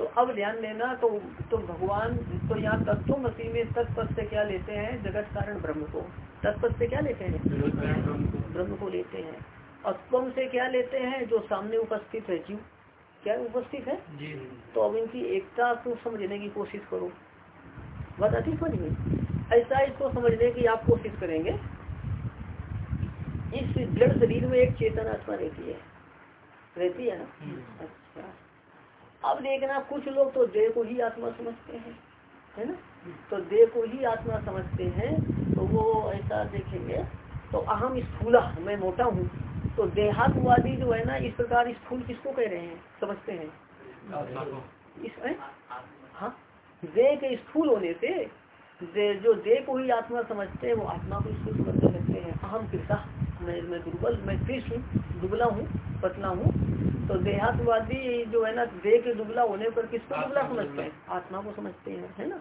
तो अब ध्यान देना तो तो भगवान तो यहाँ तत्व मसी में तत्पद से क्या लेते हैं? जगत कारण ब्रह्म को। तत्पद से क्या लेते हैं? ब्रह्म को लेते हैं। और से क्या लेते हैं? जो सामने उपस्थित है जीव। क्या उपस्थित है? तो अब इनकी एकता को समझने की कोशिश करो। बात अति समझ में ऐसा इसको समझने की आप कोशिश करेंगे। इस जड़ शरीर में एक चेतन आत्मा रहती है। रहती है ना? हम्म। अच्छा। अब देखना कुछ लोग तो देह को ही आत्मा समझते हैं है ना? तो देह को ही आत्मा समझते हैं तो वो ऐसा देखेंगे तो अहम स्थूला मैं मोटा हूँ तो देहात्मवादी जो है ना इस प्रकार स्थूल किसको कह रहे हैं? समझते हैं। इस हाँ? देह के स्थूल होने से दे, जो देह को ही आत्मा समझते हैं वो आत्मा को स्थूल समझने लगते हैं। अहम कृषा मैं मैं दुर्बल मैं कृष्ण दुबला हूँ पतला हूँ तो देहात्मवादी जो है ना देह के दुबला होने पर किसको दुबला समझते हैं? आत्मा को समझते हैं है ना?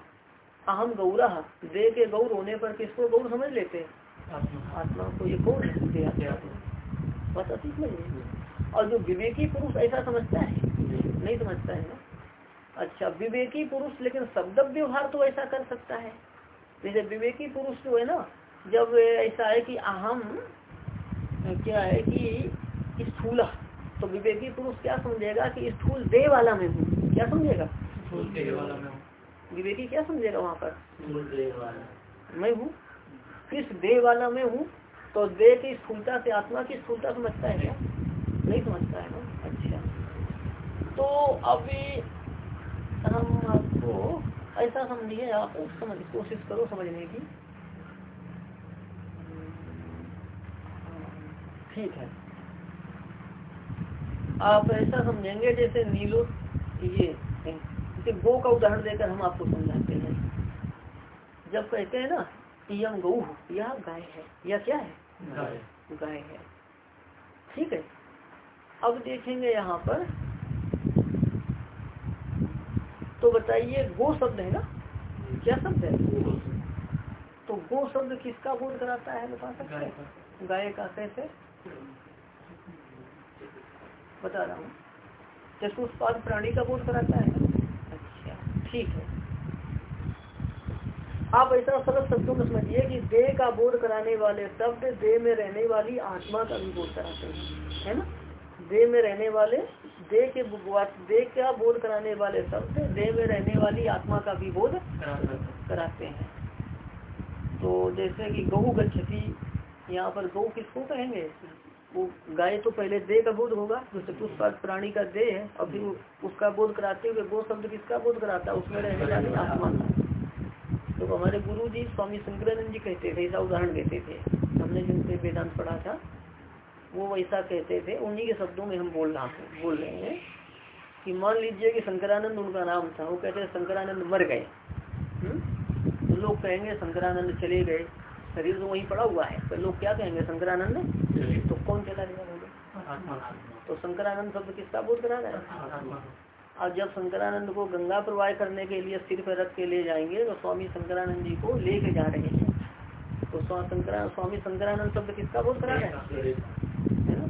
अहम गौरा देह के गौर होने पर किसको गौर समझ लेते हैं? आत्मा को। ये कौन है? बस और जो विवेकी पुरुष ऐसा समझता है? नहीं समझता है ना? अच्छा विवेकी पुरुष लेकिन शब्द व्यवहार तो ऐसा कर सकता है। जैसे विवेकी पुरुष जो है ना जब ऐसा है कि अहम क्या है कि स्थूल तो विवेकी पुरुष क्या समझेगा कि स्थूल देह वाला में हूँ? क्या समझेगा? विवेकी क्या समझेगा वहाँ पर? मैं हूँ। किस देह वाला में हूँ? तो देह की स्थूलता से आत्मा की स्थूलता समझता है क्या? नहीं समझता है ना? अच्छा। तो अभी हम आपको ऐसा समझिए आप समझ कोशिश करो समझने की। ठीक है। आप ऐसा समझेंगे जैसे नीलो ये जैसे गो का उदाहरण देकर हम आपको समझाते हैं। जब कहते हैं ना यम गौ यह गाय है यह क्या है? गाय। है। ठीक है। अब देखेंगे यहाँ पर। तो बताइए गो शब्द है ना? क्या शब्द है? तो गो शब्द किसका बोध कराता है बता सकते हैं? गाय का कैसे? बता रहा हूँ। चतुष्पाद प्राणी का बोध कराता है अच्छा। ठीक है। आप ऐसा सरल शब्दों में समझिए कि देह का बोध कराने वाले शब्द देह में रहने वाली आत्मा का भी बोध कराते हैं है ना? देह में रहने वाले देह के देह का बोध कराने वाले शब्द देह में रहने वाली आत्मा का भी बोध कराते हैं। तो जैसे कि गहू गच्छति यहाँ पर गौ किसको कहेंगे? वो गाय तो पहले देह का बोध होगा जो चतुष्पाद प्राणी का देह है, और फिर उसका बोध कराते हुए गो शब्द किसका बोध कराता है, उसमें रहने वाली आत्मा तो हमारे गुरु जी स्वामी शंकरानंद जी कहते थे, ऐसा उदाहरण देते थे। हमने जिनसे वेदांत पढ़ा था, वो वैसा कहते थे, उन्हीं के शब्दों में हम बोल रहा बोल रहे हैं कि मान लीजिए कि शंकरानंद उनका नाम था, वो कहते शंकरानंद मर गए। तो लोग कहेंगे, शंकरानंद चले गए। शरीर तो वहीं पड़ा हुआ है। तो लोग क्या कहेंगे शंकरानंद? तो कौन चला गया तो शंकरानंद शब्द किसका बोध करा रहा है? और जब शंकरानंद को गंगा प्रवाह करने के लिए सिर पर रख के ले जाएँगे तो स्वामी शंकरानंद जी को लेके जा रहे हैं। तो स्वामी शंकरानंद शब्द किसका बोध करा रहे हैं?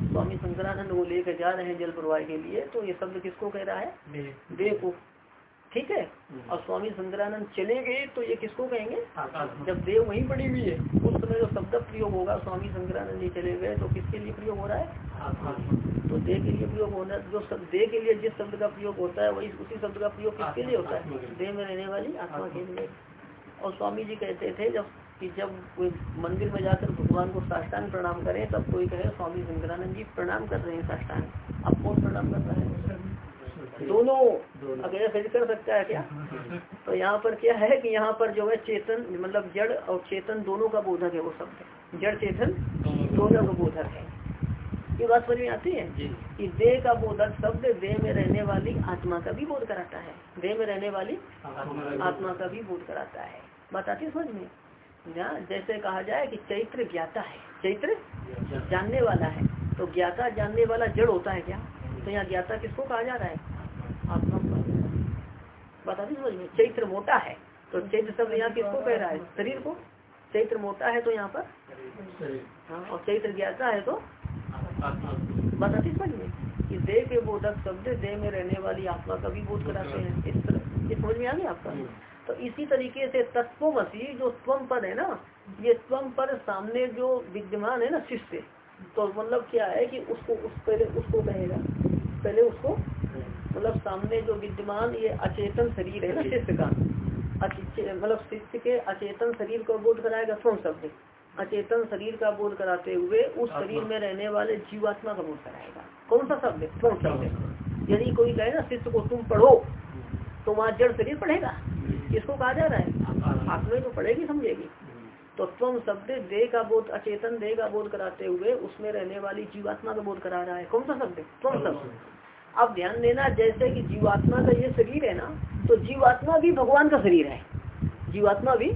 स्वामी शंकरानंद वो लेकर जा रहे हैं जल प्रवाह के लिए तो ये शब्द किसको कह रहा है? देव को। ठीक है? हम्म। और स्वामी शंकरानंद चले गए तो ये किसको कहेंगे? जब देव वहीं पड़ी हुई है। उस समय जो शब्द प्रयोग होगा स्वामी शंकरानंद जी चले गए तो किसके लिए प्रयोग हो रहा है? तो देह के लिए प्रयोग होना जो देह के लिए जिस शब्द का प्रयोग होता है वही उसी शब्द का प्रयोग किसके लिए होता है? देह में रहने वाली आत्मा के लिए। और स्वामी जी कहते थे जब कि जब कोई मंदिर में जाकर भगवान को साष्टांग प्रणाम करें तब कोई कहे स्वामी शंकरानंद जी प्रणाम कर रहे हैं साष्टांग। अब कौन प्रणाम कर रहा है? दोनों अगर ऐसे कर सकता है क्या? तो यहाँ पर क्या है कि यहाँ पर जो है चेतन मतलब जड़ और चेतन दोनों का बोधक है वो शब्द जड़ चेतन दोनों का बोधक है। ये बात समझ में आती है? कि देह का बोधक शब्द देह में रहने वाली आत्मा का भी बोध कराता है। देह में रहने वाली आत्मा का भी बोध कराता है। बात आती है समझ में? ना जैसे कहा जाए कि चैत्र ज्ञाता है। चैत्र जानने वाला है। तो ज्ञाता जानने वाला जड़ होता है क्या? तो यहाँ ज्ञाता किसको कहा जा रहा है? बता दी समझ में चैत्र मोटा है तो चैत्र शब्द यहाँ किसको कह रहा है? शरीर को? चैत्र मोटा है तो यहाँ पर? हाँ और चैत्र ज्ञाता है तो? बताती समझ में? कि देह के बोधक शब्द देह में रहने वाली आत्मा का भी बोध कराते हैं। इस तरह इस समझ में आ गया आपका? तो इसी तरीके से तत्वमसी जो त्वम पद है ना ये त्वम पर सामने जो विद्यमान है ना शिष्य तो मतलब क्या है कि उसको उस पहले उसको कहेगा। पहले उसको मतलब सामने जो विद्यमान ये अचेतन शरीर है ना शिष्य का। मतलब शिष्य के अचेतन शरीर को बोध कराएगा स्वम शब्द अचेतन शरीर का बोध कराते हुए उस शरीर में रहने वाले जीवात्मा का बोध कराएगा। कौन सा शब्द स्वम शब्द यदि कोई कहे ना शिष्य को तुम पढ़ो तो वहाँ जड़ शरीर पढ़ेगा। किसको कहा जा रहा है? आत्मा। तो पढ़ेगी समझेगी। तो तुम शब्द देह का बोध अचेतन देह का बोध कराते हुए उसमें रहने वाली जीवात्मा का बोध करा रहा है। कौन सा शब्द तुम शब्द। अब ध्यान देना जैसे कि जीवात्मा का ये शरीर है ना तो जीवात्मा भी भगवान का शरीर है। जीवात्मा भी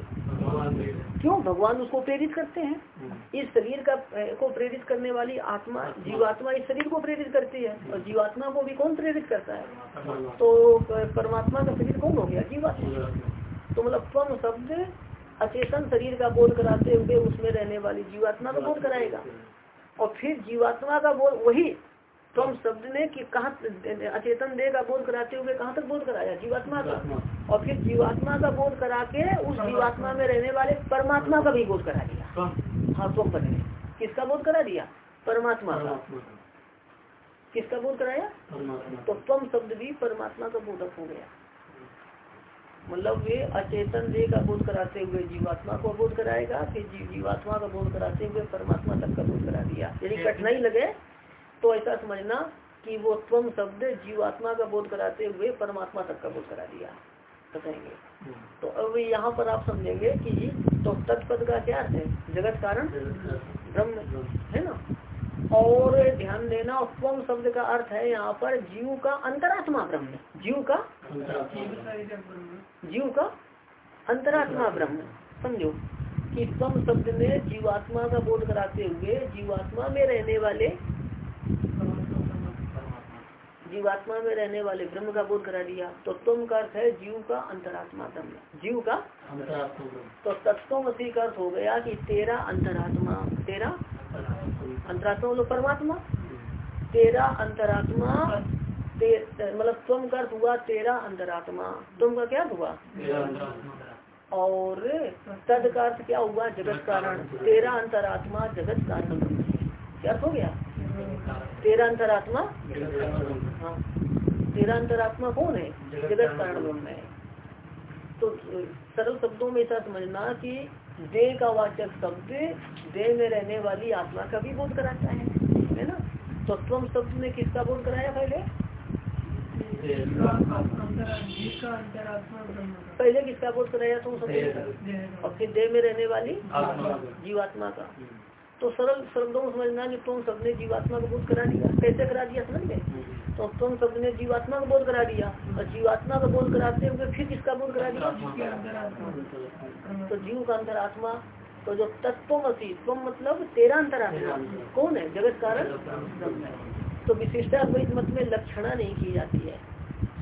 क्यों? भगवान उसको प्रेरित करते हैं। हम्म। इस शरीर का को प्रेरित करने वाली आत्मा जीवात्मा इस शरीर को प्रेरित करती है। और जीवात्मा को भी कौन प्रेरित करता है? तो परमात्मा का शरीर कौन हो गया? जीवात्मा। तो मतलब स्वम शब्द अचेतन शरीर का बोध कराते हुए उसमें रहने वाली जीवात्मा का बोध कराएगा। और फिर जीवात्मा का बोध वही तुम शब्द ने कि कहा अचेतन देह का बोध कराते हुए कहाँ तक बोध कराया? जीवात्मा का। और फिर जीवात्मा का बोध करा के उस जीवात्मा में रहने वाले परमात्मा का भी बोध करा दिया। हाँ। तुम पद ने किसका बोध करा दिया? परमात्मा का। किसका बोध कराया? तो तुम शब्द भी परमात्मा का बोधक हो गया। मतलब वे अचेतन देह का बोध कराते हुए जीवात्मा को बोध कराएगा फिर जीवात्मा का बोध कराते हुए परमात्मा तक का बोध करा दिया। यदि कठिनाई लगे। तो ऐसा समझना कि वो त्वम शब्द जीवात्मा का बोध कराते हुए परमात्मा तक का बोध करा दिया, बताएँगे। तो अब यहाँ पर आप समझेंगे कि तो तत्पद का क्या है? जगत कारण? ब्रह्म, है ना? और ध्यान देना स्वम शब्द का अर्थ है यहाँ पर जीव का अंतरात्मा ब्रह्म। जीव का? जीव का अंतरात्मा ब्रह्म। समझो कि स्वम शब्द में जीवात्मा का बोध कराते हुए जीवात्मा में रहने वाले जीवात्मा में रहने वाले ब्रह्म का बोध करा दिया तो तुम का अर्थ है जीव का अंतरात्मा ब्रह्म। जीव का? तो तत्वमसी का अर्थ हो गया कि तेरा अंतरात्मा तेरा अंतरात्मा मतलब परमात्मा? तेरा अंतरात्मा मतलब तुम का अर्थ हुआ तेरा अंतरात्मा। तुम का क्या हुआ? और तद का अर्थ क्या हुआ? जगत कारण। तेरा अंतरात्मा जगत कारण। क्या हो गया? तेरा अंतरात्मा हाँ। तेरा अंतरात्मा कौन है? जगत कारण ब्रह्म है? तो सरल शब्दों में ऐसा समझना कि देह का वाचक शब्द देह में रहने वाली आत्मा का भी बोध कराता है है ना? तो तुम शब्द ने किसका बोध कराया पहले? पहले किसका बोध कराया तुम शब्द और फिर देह में रहने वाली जीवात्मा का। तो सरल शब्दों समझना कि तुम सबने जीवात्मा का बोध करा दिया। कैसे करा दिया समझ गए? तो तुम सबने जीवात्मा का बोध करा दिया। और जीवात्मा का बोध कराते हुए फिर किसका बोध करा दिया? तो जीव का अंतरात्मा तो जो तत्वमसी तुम मतलब तेरा अंतर अंतरात्मा। कौन है? जगत कारण? तो विशिष्टा मत में लक्षणा नहीं की जाती है।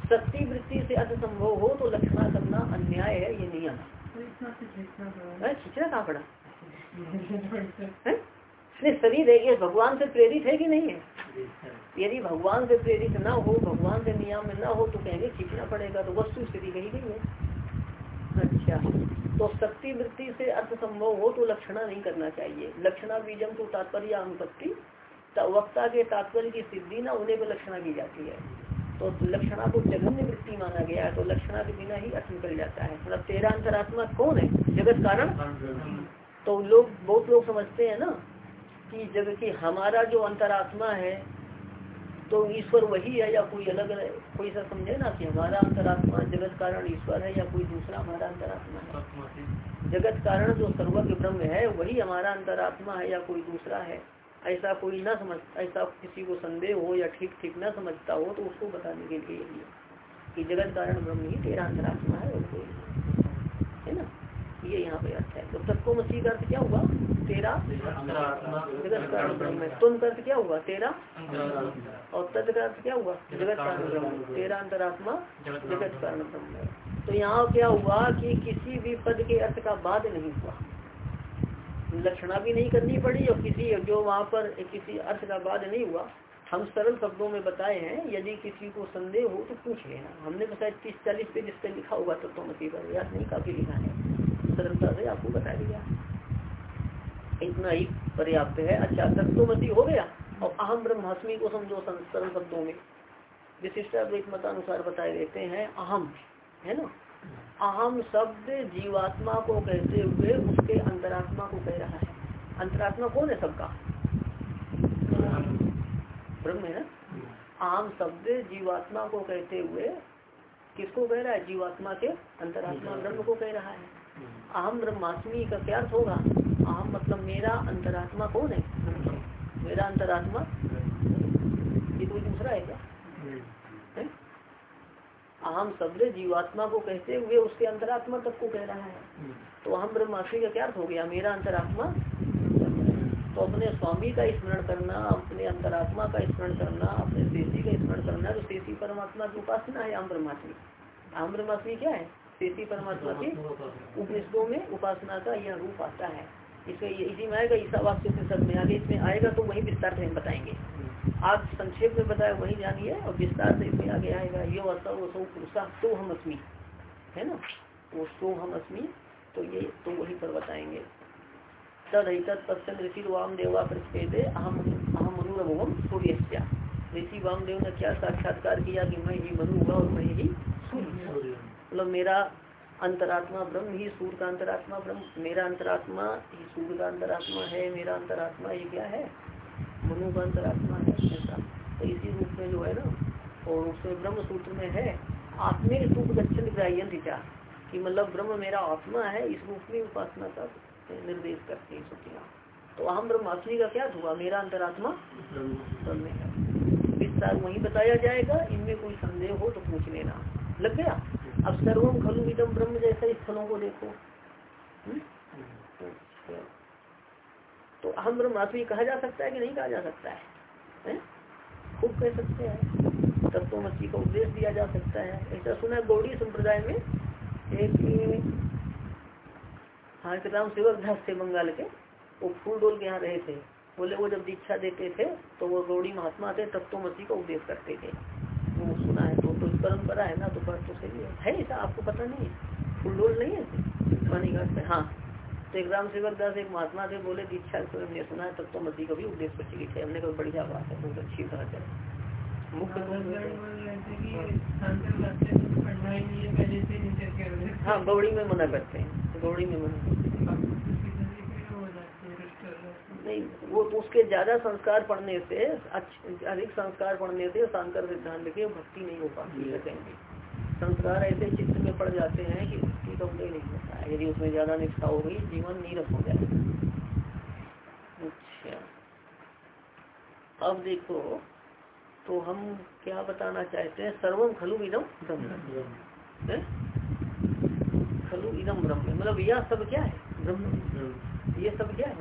शक्ति वृत्ति से अर्थ संभव हो तो लक्षणा करना अन्याय है ये नहीं नियम खींचना कहाँ पड़ा? नहीं शरीर है ये भगवान से प्रेरित है कि नहीं है? यदि भगवान से प्रेरित ना हो, भगवान से नियम में ना हो तो कहेंगे खींचना पड़ेगा तो वस्तु स्थिति कही गई है। अच्छा तो शक्ति वृत्ति से अर्थ संभव हो तो लक्षणा नहीं करना चाहिए। लक्षणा बीजम तो तात्पर्य अनुपत्ति वक्ता के तात्पर्य की सिद्धि ना उन्हें पर लक्षणा की जाती है। तो लक्षणा को जघन्य वृत्ति माना गया है तो लक्षणा के बिना ही अर्थ निकल जाता है। मतलब तेरा अंतरात्मा कौन है? जगत कारण तो लोग, बहुत लोग समझते हैं ना कि जब कि हमारा जो अंतरात्मा है तो ईश्वर वही है या कोई अलग है? कोई सा समझे ना कि हमारा अंतरात्मा जगत कारण ईश्वर है या कोई दूसरा हमारा अंतरात्मा है? जगत कारण जो सर्वज्ञ ब्रह्म है, वही हमारा अंतरात्मा है या कोई दूसरा है? ऐसा कोई ना समझ, ऐसा किसी को संदेह हो या ठीक ठीक ना समझता हो तो उसको बताने के लिए कि जगत कारण ब्रह्म ही तेरा अंतरात्मा है और कोई है ना? ये यहाँ पे अर्थ है। तो तत्व मसीह का अर्थ क्या हुआ? तेरा जगत कारण ब्रह्म तुम का अर्थ क्या हुआ? तेरा और तद का अर्थ क्या हुआ? जगत कारण ब्रह्म तेरा अंतरात्मा जगत कारण ब्रह्म तो यहाँ क्या हुआ कि किसी भी पद के अर्थ का बाद नहीं हुआ। लक्षणा भी नहीं करनी पड़ी और किसी जो वहाँ पर किसी अर्थ का बाद नहीं हुआ। हम सरल शब्दों में बताए हैं यदि किसी को संदेह हो तो पूछ लेना। हमने तो शायद तीस चालीस पेज इस पर लिखा हुआ तत्व मसीह पर याद नहीं काफ़ी लिखा है। सरलता से आपको बता दिया। इतना ही पर्याप्त है। अच्छा तत्वमसी हो गया। और अहम ब्रह्मास्मि को समझो सरल शब्दों में। विशिष्टाद्वैत मतानुसार बताए देते हैं, अहम, है ना? अहम शब्द जीवात्मा को कहते हुए उसके अंतरात्मा को कह रहा है। अंतरात्मा कौन है सबका? ब्रह्म है ना? आम शब्द जीवात्मा को कहते हुए किसको कह रहा है? जीवात्मा के अंतरात्मा ब्रह्म को कह रहा है। अहम ब्रह्मास्मि का क्या अर्थ होगा? अहम मतलब मेरा अंतरात्मा कौन है? मेरा अंतरात्मा ये कोई दूसरा है क्या? अहम शब्द जीवात्मा को कहते हुए उसके अंतरात्मा तक को कह रहा है। तो अहम ब्रह्मास्मि का क्या अर्थ हो गया? मेरा अंतरात्मा? तो अपने स्वामी का स्मरण करना, अपने अंतरात्मा का स्मरण करना, अपने शेषी का स्मरण करना तो शेषी परमात्मा की उपासना है अहम ब्रह्मास्मि अहम ब्रह्मास्मि क्या है? शेषी परमात्मा के उपनिषदों में उपासना का यह रूप आता है। इसमें इसी में आएगा, ईसा वास्तु के शब्द में आगे इसमें आएगा तो वही विस्तार से हम बताएँगे। आज संक्षेप में बताया, वही जानिए और विस्तार से इसमें आगे आएगा, यो असौ असौ पुरुषा तो हम अस्मी। है ना? वो सो हम अस्मी तो ये तो वही पर बताएँगे। तद पश्चन ऋषि वाम देवा सूर्य ऋषि वामदेव ने क्या साक्षात्कार किया कि मैं ही मनु हुआ और मैं ही सूर्य। मतलब मेरा अंतरात्मा ब्रह्म ही सूर्य का अंतरात्मा, ब्रह्म मेरा अंतरात्मा ही सूर्य का अंतरात्मा है, मेरा अंतरात्मा ये क्या है? मनु का अंतरात्मा है, ऐसा। तो इसी रूप में जो है ना, और उसमें ब्रह्म सूत्र में है, आत्मे रूप दक्षिण ग्राह्य विचार कि मतलब ब्रह्म मेरा आत्मा है, इस रूप में उपासना का निर्देश करते हैं सुखिया। तो अहम ब्रह्मास्मि का क्या हुआ? मेरा अंतरात्मा ब्रह्म है। विस्तार वही बताया जाएगा, इनमें कोई संदेह हो तो पूछ लेना। लग गया? अब सर्वम खलु विदम ब्रह्म जैसे स्थलों को देखो। हम्म? तो अहम ब्रह्मास्मि कहा जा सकता है कि नहीं कहा जा सकता है? खूब कह सकते हैं। तत्वमसी का उपदेश दिया जा सकता है। ऐसा सुना है गौड़ी संप्रदाय में, एक हाँ राम सेवक दास थे बंगाल के, वो फूल डोल के यहाँ रहे थे। बोले, वो जब दीक्षा देते थे तो वो गौड़ी महात्मा थे तत्वमसी का उपदेश करते थे। परंपरा है ना तो बात तो सही है। है ऐसा आपको पता नहीं है? फूल डोल नहीं है पानीघाट पे? हाँ। तो एक राम सेवक दास एक महात्मा थे बोले दीक्षा तो हमने सुना है तब तो तत्वमसी का भी उपदेश प्रचलित है हमने कहा बढ़िया बात है बहुत अच्छी बात है। मुख्य हाँ गौड़ी में मना करते हैं गौड़ी में मना नहीं वो तो उसके ज़्यादा संस्कार पढ़ने से अधिक संस्कार पढ़ने से शांकर सिद्धांत के भक्ति नहीं हो पाती है कहीं संस्कार ऐसे चित्त में पड़ जाते हैं कि भक्ति का उदय नहीं होता है यदि उसमें ज़्यादा निष्ठा हो गई जीवन नीरस हो जाएगा। अच्छा। अब देखो तो हम क्या बताना चाहते हैं? सर्वम खलु इदम ब्रह्म। खलु इदम ब्रह्म। मतलब यह सब क्या है? ब्रह्म। ये सब क्या है?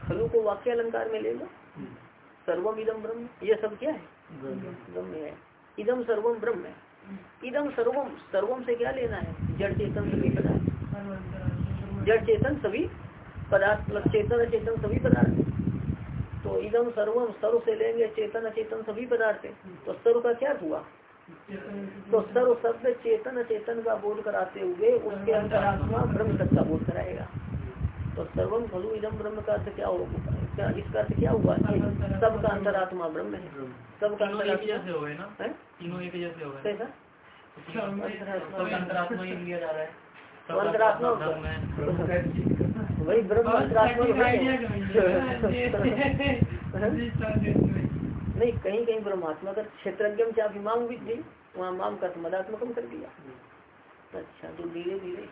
खलु को वाक्य अलंकार में ले लो। सर्वम इदम ब्रह्म। ये सब क्या है? ब्रह्म है। इदम सर्वम ब्रह्म है। इदम सर्वम सर्वम से क्या लेना है? जड़ चेतन सभी पदार्थ। जड़ चेतन सभी पदार्थ मतलब चेतन अचेतन सभी पदार्थ। तो इदम सर्वम, सर्व से लेंगे, चेतन अचेतन सभी पदार्थ तो सर्व का क्या हुआ? तो सर्व शब्द चेतन अचेतन का बोध कराते हुए उसके अंतरात्मा ब्रह्म तक का बोध कराएगा। सर्वम खलु इदम ब्रह्म का अर्थ क्या होगा इसका अर्थ क्या हुआ? सबका अंतरात्मा ब्रह्म है। सबका अंतरात्मा हो कैसा? अंतरात्मा लिया जा रहा अंतरात्मा वही ब्रह्म अंतरात्मा नहीं कहीं कहीं ब्रह्मात्मा का क्षेत्रज्ञ चाहे मांग भी दी वहाँ मांग का मदात्मकम कर दिया। अच्छा। तो धीरे धीरे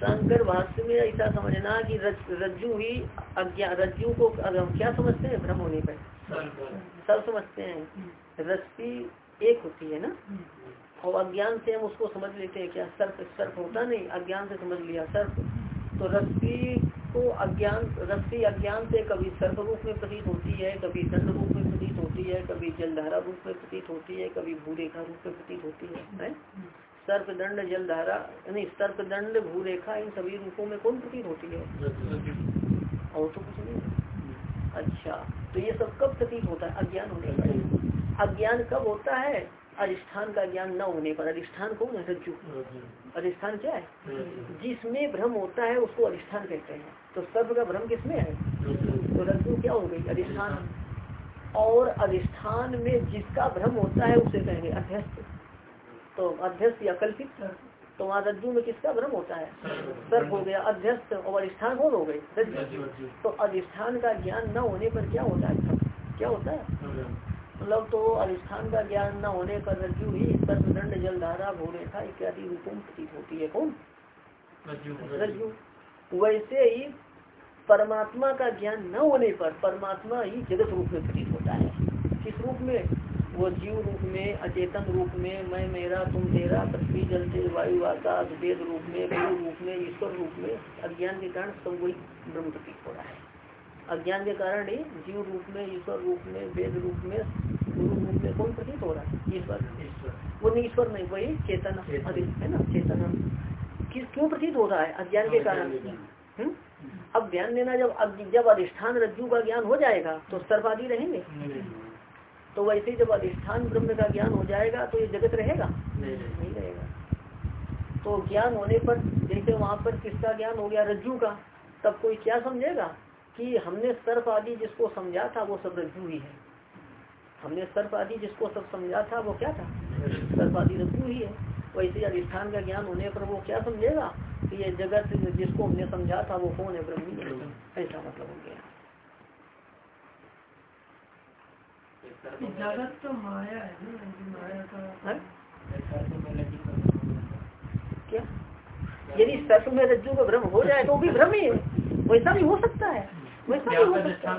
शंकर भाष्य में ऐसा समझना कि रज्जु ही अज्ञान रज्जु को हम क्या समझते हैं भ्रम होने पर? सब समझते हैं। रस्सी एक होती है ना? और अज्ञान से हम उसको समझ लेते हैं क्या? सर्प सर्प होता नहीं। अज्ञान से समझ लिया सर्प। तो रस्सी को अज्ञान रस्सी अज्ञान से कभी सर्प रूप में प्रतीत होती है कभी दंड रूप में होती है, कभी जलधारा रूप में प्रतीत होती है, कभी भूरेखा रूप में प्रतीत होती है? सर्प दंड जलधारा, नहीं सर्प दंड भूरेखा, इन सभी रूपों में कौन प्रतीत होती है? और तो कुछ नहीं अच्छा तो ये सब कब प्रतीत होता है? अज्ञान होने पर। अज्ञान कब होता है? अधिष्ठान का ज्ञान न होने पर। अधिष्ठान कौन है? रज्जु अधिष्ठान क्या है? जिसमें भ्रम होता है, उसको अधिष्ठान कहते हैं। तो सर्व का भ्रम किसमें है? तो रज्जु क्या हो गई? अधिष्ठान। और अधिष्ठान में जिसका भ्रम होता है उसे कहेंगे अध्यस्त। तो अध्यस्त या कल्पित? तो वहाँ रज्जु में किसका भ्रम होता है? सर्प हो गया अध्यस्त और अधिष्ठान कौन हो रज्जु तो अधिष्ठान का ज्ञान न होने पर क्या होता है? क्या होता है? मतलब तो अधिष्ठान का ज्ञान न होने पर रज्जु ही सर्वदंड जलधारा भूरेखा इत्यादि रूपों प्रतीत होती है। कौन? रज्जु वैसे ही परमात्मा का ज्ञान न होने पर परमात्मा ही जगत रूप में प्रतीत किस रूप में? वो जीव रूप में अचेतन रूप में मैं मेरा तुम तेरा पृथ्वी जल तेज वायु आकाश वेद रूप में गुरु रूप में ईश्वर रूप में अज्ञान के कारण सब वही ब्रह्म प्रतीत हो रहा है। अज्ञान के कारण ही जीव रूप में ईश्वर रूप में वेद रूप में गुरु रूप में कौन प्रतीत हो रहा है? ईश्वर। वो नहीं ईश्वर नहीं वही चेतन है ना? चेतन। किस क्यों प्रतीत हो रहा है? अज्ञान के कारण। हम्म? अब ध्यान देना जब जब अधिष्ठान रज्जु का ज्ञान हो जाएगा तो सर्वादि रहेंगे? तो वैसे जब अधिष्ठान ब्रह्म का ज्ञान हो जाएगा तो ये जगत रहेगा? नहीं रहेगा। तो ज्ञान होने पर जैसे वहाँ पर किसका ज्ञान हो गया? रज्जु का। तब कोई क्या समझेगा? कि हमने सर्प आदि जिसको समझा था वो सब रज्जु ही है। हमने सर्प आदि जिसको सब समझा था वो क्या था? सर्प आदि रज्जु ही है। वैसे अधिष्ठान का ज्ञान होने पर वो क्या समझेगा? कि ये जगत जिसको हमने समझा था वो कौन है ब्रह्मी? ऐसा मतलब हो गया। जगत तो माया है माया का क्या? यदि सर्प में रज्जु का भ्रम हो जाए तो भी भ्रम ही है। वैसा भी हो सकता है। वैसा भी हो सकता है।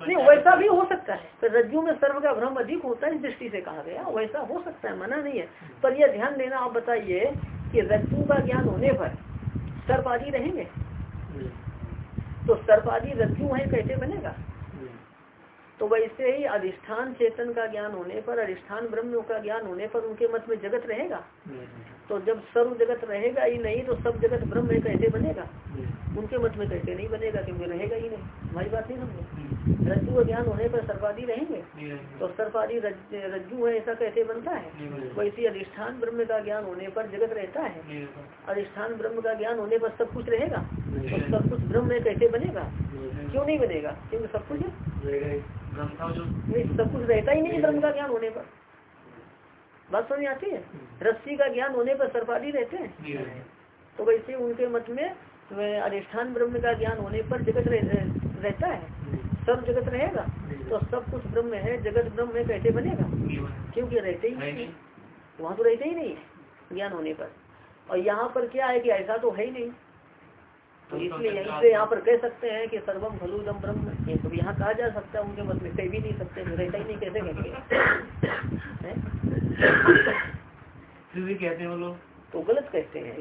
नहीं वैसा भी हो सकता है। तो रज्जु में सर्व का भ्रम अधिक होता है इस दृष्टि से कहा गया। वैसा हो सकता है मना नहीं है। पर यह ध्यान देना आप बताइए कि रज्जु का ज्ञान होने पर सर्प आदि रहेंगे तो सर्प आदि रज्जु है कैसे बनेगा। तो वैसे ही अधिष्ठान चेतन का ज्ञान होने पर, अधिष्ठान ब्रह्म का ज्ञान होने पर उनके मत में जगत रहेगा। तो जब सर्व जगत रहेगा ही नहीं तो सब जगत ब्रह्म में कैसे बनेगा? उनके मत में कैसे नहीं बनेगा, क्योंकि रहेगा ही नहीं। हमारी बात नहीं समझे? रज्जु का ज्ञान होने पर सर्पादी रहेंगे? तो सर्वादी रज्जु है, ऐसा कैसे बनता है? वैसे अधिष्ठान ब्रह्म का ज्ञान होने पर जगत रहता है। अधिष्ठान ब्रह्म का ज्ञान होने पर सब कुछ रहेगा? तो सब कुछ ब्रह्म कैसे बनेगा? क्यों नहीं बनेगा? क्योंकि सब कुछ नहीं सब कुछ रहता ही नहीं ब्रह्म का ज्ञान होने पर। बात समझ आती है? रस्सी का ज्ञान होने पर सर्पादी रहते हैं। तो वैसे उनके मत में अधिष्ठान ब्रह्म का ज्ञान होने पर जगत रहता है। सब जगत रहेगा? तो सब कुछ ब्रह्म है जगत ब्रह्म में कैसे बनेगा? क्योंकि रहते ही नहीं। वहाँ तो रहते ही नहीं ज्ञान होने पर। और यहाँ पर क्या है कि ऐसा तो है ही नहीं। तो इसलिए यहीं से यहाँ पर कह सकते हैं कि सर्वम फलूदम ब्रह्म। ये तो यहाँ कहा जा सकता है उनके मत में कह भी नहीं सकते रहता ही नहीं कैसे कहेंगे फिर भी कहते हैं वो लोग। तो गलत कहते हैं।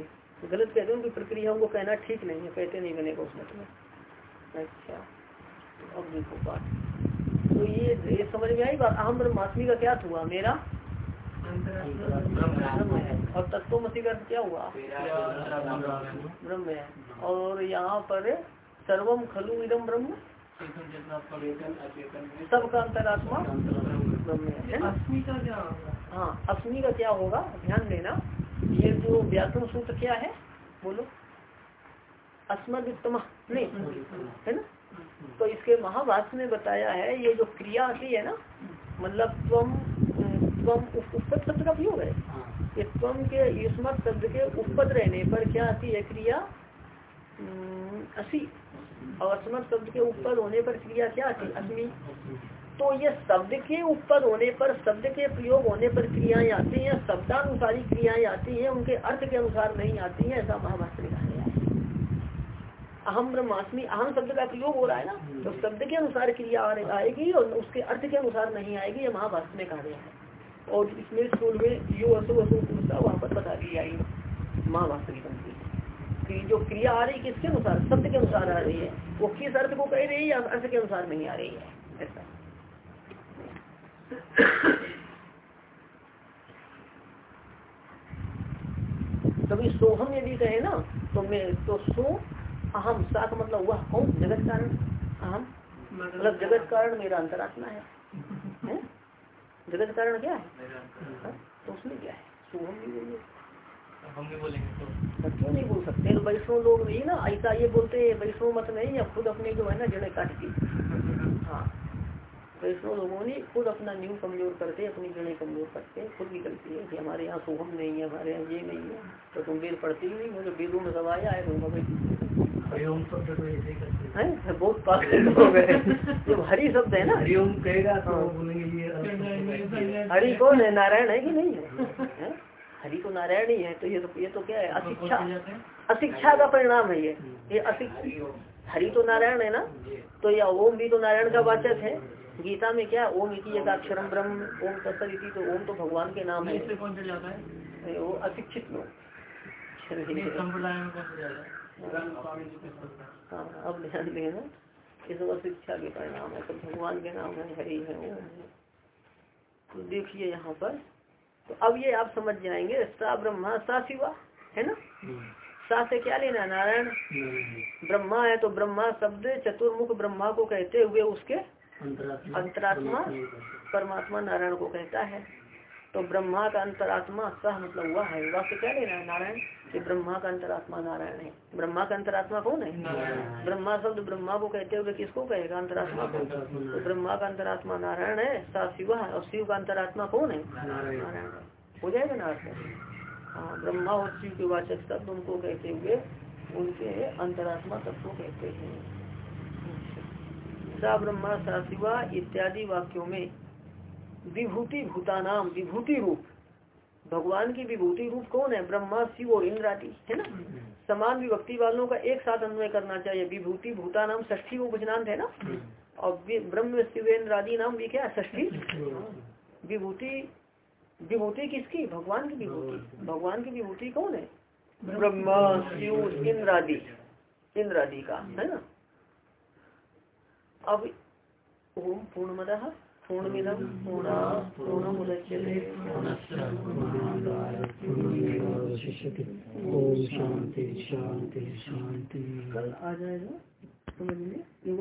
गलत कहते हैं कि प्रक्रियाओं को कहना ठीक नहीं है कहते नहीं बनेगा उस मत में। अच्छा तो अब देखो बात। तो ये ये समझ में आई बात? अहम ब्रह्मास्मि का क्या हुआ? मेरा और तत्व मसी का क्या हुआ? ब्रह्म है। और यहाँ पर सर्वम खलु इदम ब्रह्म? सबका अंतरात्मा ब्रह्म है हाँ अस्मी का क्या होगा? ध्यान देना। ये जो व्याकरण सूत्र क्या है? बोलो। अस्मदुत्तम। नहीं, है ना? तो इसके महाभाष्य में बताया है, ये जो क्रिया है ना मतलब तुम उपपद शब्द का प्रयोग है। ये के युष्मत शब्द के उपपद रहने पर क्या आती है? क्रिया असी। और अस्मत शब्द के उपपद होने पर क्रिया क्या आती है? अस्मी तो ये शब्द के ऊपर होने पर शब्द के प्रयोग होने पर क्रियाएँ आती हैं शब्दानुसारी क्रियाएँ आती हैं उनके अर्थ के अनुसार नहीं आती हैं ऐसा महाभाष्य में कहा गया है। अहम ब्रह्मास्मि अहम शब्द का प्रयोग हो रहा है ना? तो शब्द के अनुसार क्रिया आएगी और उसके अर्थ के अनुसार नहीं आएगी ये महाभाष्य में कहा गया है। और इसमें में यो असो असो वहाँ पर बता दी जाएगी महाभाष्य की पंक्ति कि जो क्रिया आ रही किसके अनुसार? शब्द के अनुसार आ रही है। वो किस अर्थ को कह रही है या अर्थ के अनुसार नहीं आ रही है? ऐसा। कभी सोहम यदि कहे ना तो मैं तो सो अहम सात मतलब हुआ कौन? जगत कारण। अहम। मतलब जगत कारण मेरा अंतरात्मा है, है? जगत कारण क्या है? हाँ? तो उसमें क्या है? सोहम नहीं बोलिए हम भी बोलेंगे तो। क्यों नहीं बोल सकते? वैष्णव लोग नहीं ना ऐसा ये बोलते हैं वैष्णव मत नहीं या खुद अपने जो है ना जड़े काटती हाँ वैष्णव लोगों ने खुद अपना न्यू कमज़ोर करते अपनी जड़े कमज़ोर करते खुद भी करती है कि हमारे यहाँ सोहम नहीं है हमारे यहाँ ये नहीं है। तो तुम वेद पढ़ती ही नहीं मुझे वेदों में सब आया है तुम है बहुत पास हो गए। जब हरी शब्द है ना? हरिओम कहेगा तो हाँ। हरि कौन है नारायण है कि नहीं है? हैं? हरि तो नारायण ही है तो ये तो ये तो क्या है? अशिक्षा। अशिक्षा का परिणाम है ये। ये अशिक्षा हरि तो नारायण है ना? तो या ओम भी तो नारायण का वाचक है। गीता में क्या? ओम इति एक अक्षरम ब्रह्म ओम तत्सर इति तो ओम तो भगवान के नाम है। है? वो अशिक्षित लोग। है अब ध्यान देना ये सब अशिक्षा के परिणाम है सब भगवान के नाम है हरि है ओम है। तो देखिए यहाँ पर तो अब ये आप समझ जाएँगे सा ब्रह्मा सा शिवा है ना? सा से क्या लेना नारायण। ब्रह्मा है तो ब्रह्मा शब्द चतुर्मुख ब्रह्मा को कहते हुए उसके अंतरात्मा परमात्मा नारायण को कहता है। तो ब्रह्मा का अंतरात्मा सह मतलब हुआ है। वाक्य क्या लेना है नारायण? कि ब्रह्मा का अंतरात्मा नारायण है। ब्रह्मा का अंतरात्मा कौन है? ब्रह्मा शब्द ब्रह्मा को कहते हुए किसको कहेगा? अंतरात्मा को। तो ब्रह्मा का अंतरात्मा नारायण है सा शिव है और शिव का अंतरात्मा कौन है? नारायण। हो जाएगा ना अर्थ हाँ ब्रह्मा और शिव के वाचक शब्द उनको कहते हुए उनके अंतरात्मा तत्व कहते हैं। सा ब्रह्मा सा शिवा इत्यादि वाक्यों में विभूति भूतानाम विभूति रूप। भगवान की विभूति रूप कौन है? ब्रह्मा, शिव और इंद्र आदि, है ना? समान विभक्ति वालों का एक साथ अन्वय करना चाहिए। विभूति भूता नाम ष्ठी वो उपजनांत है ना? और ब्रह्म शिवेंद्र आदि नाम भी क्या ष्ठी विभूति विभूति किसकी? भगवान की विभूति। भगवान की विभूति कौन है? ब्रह्मा, शिव, इंद्र आदि। इंद्र आदि का, है ना? अब ओम पूर्णमद। पूर्णमिदम पूर्णा पूर्णमुदच्यते। ओम शांति शांति शांति। कल आ जाएगा? समझ में?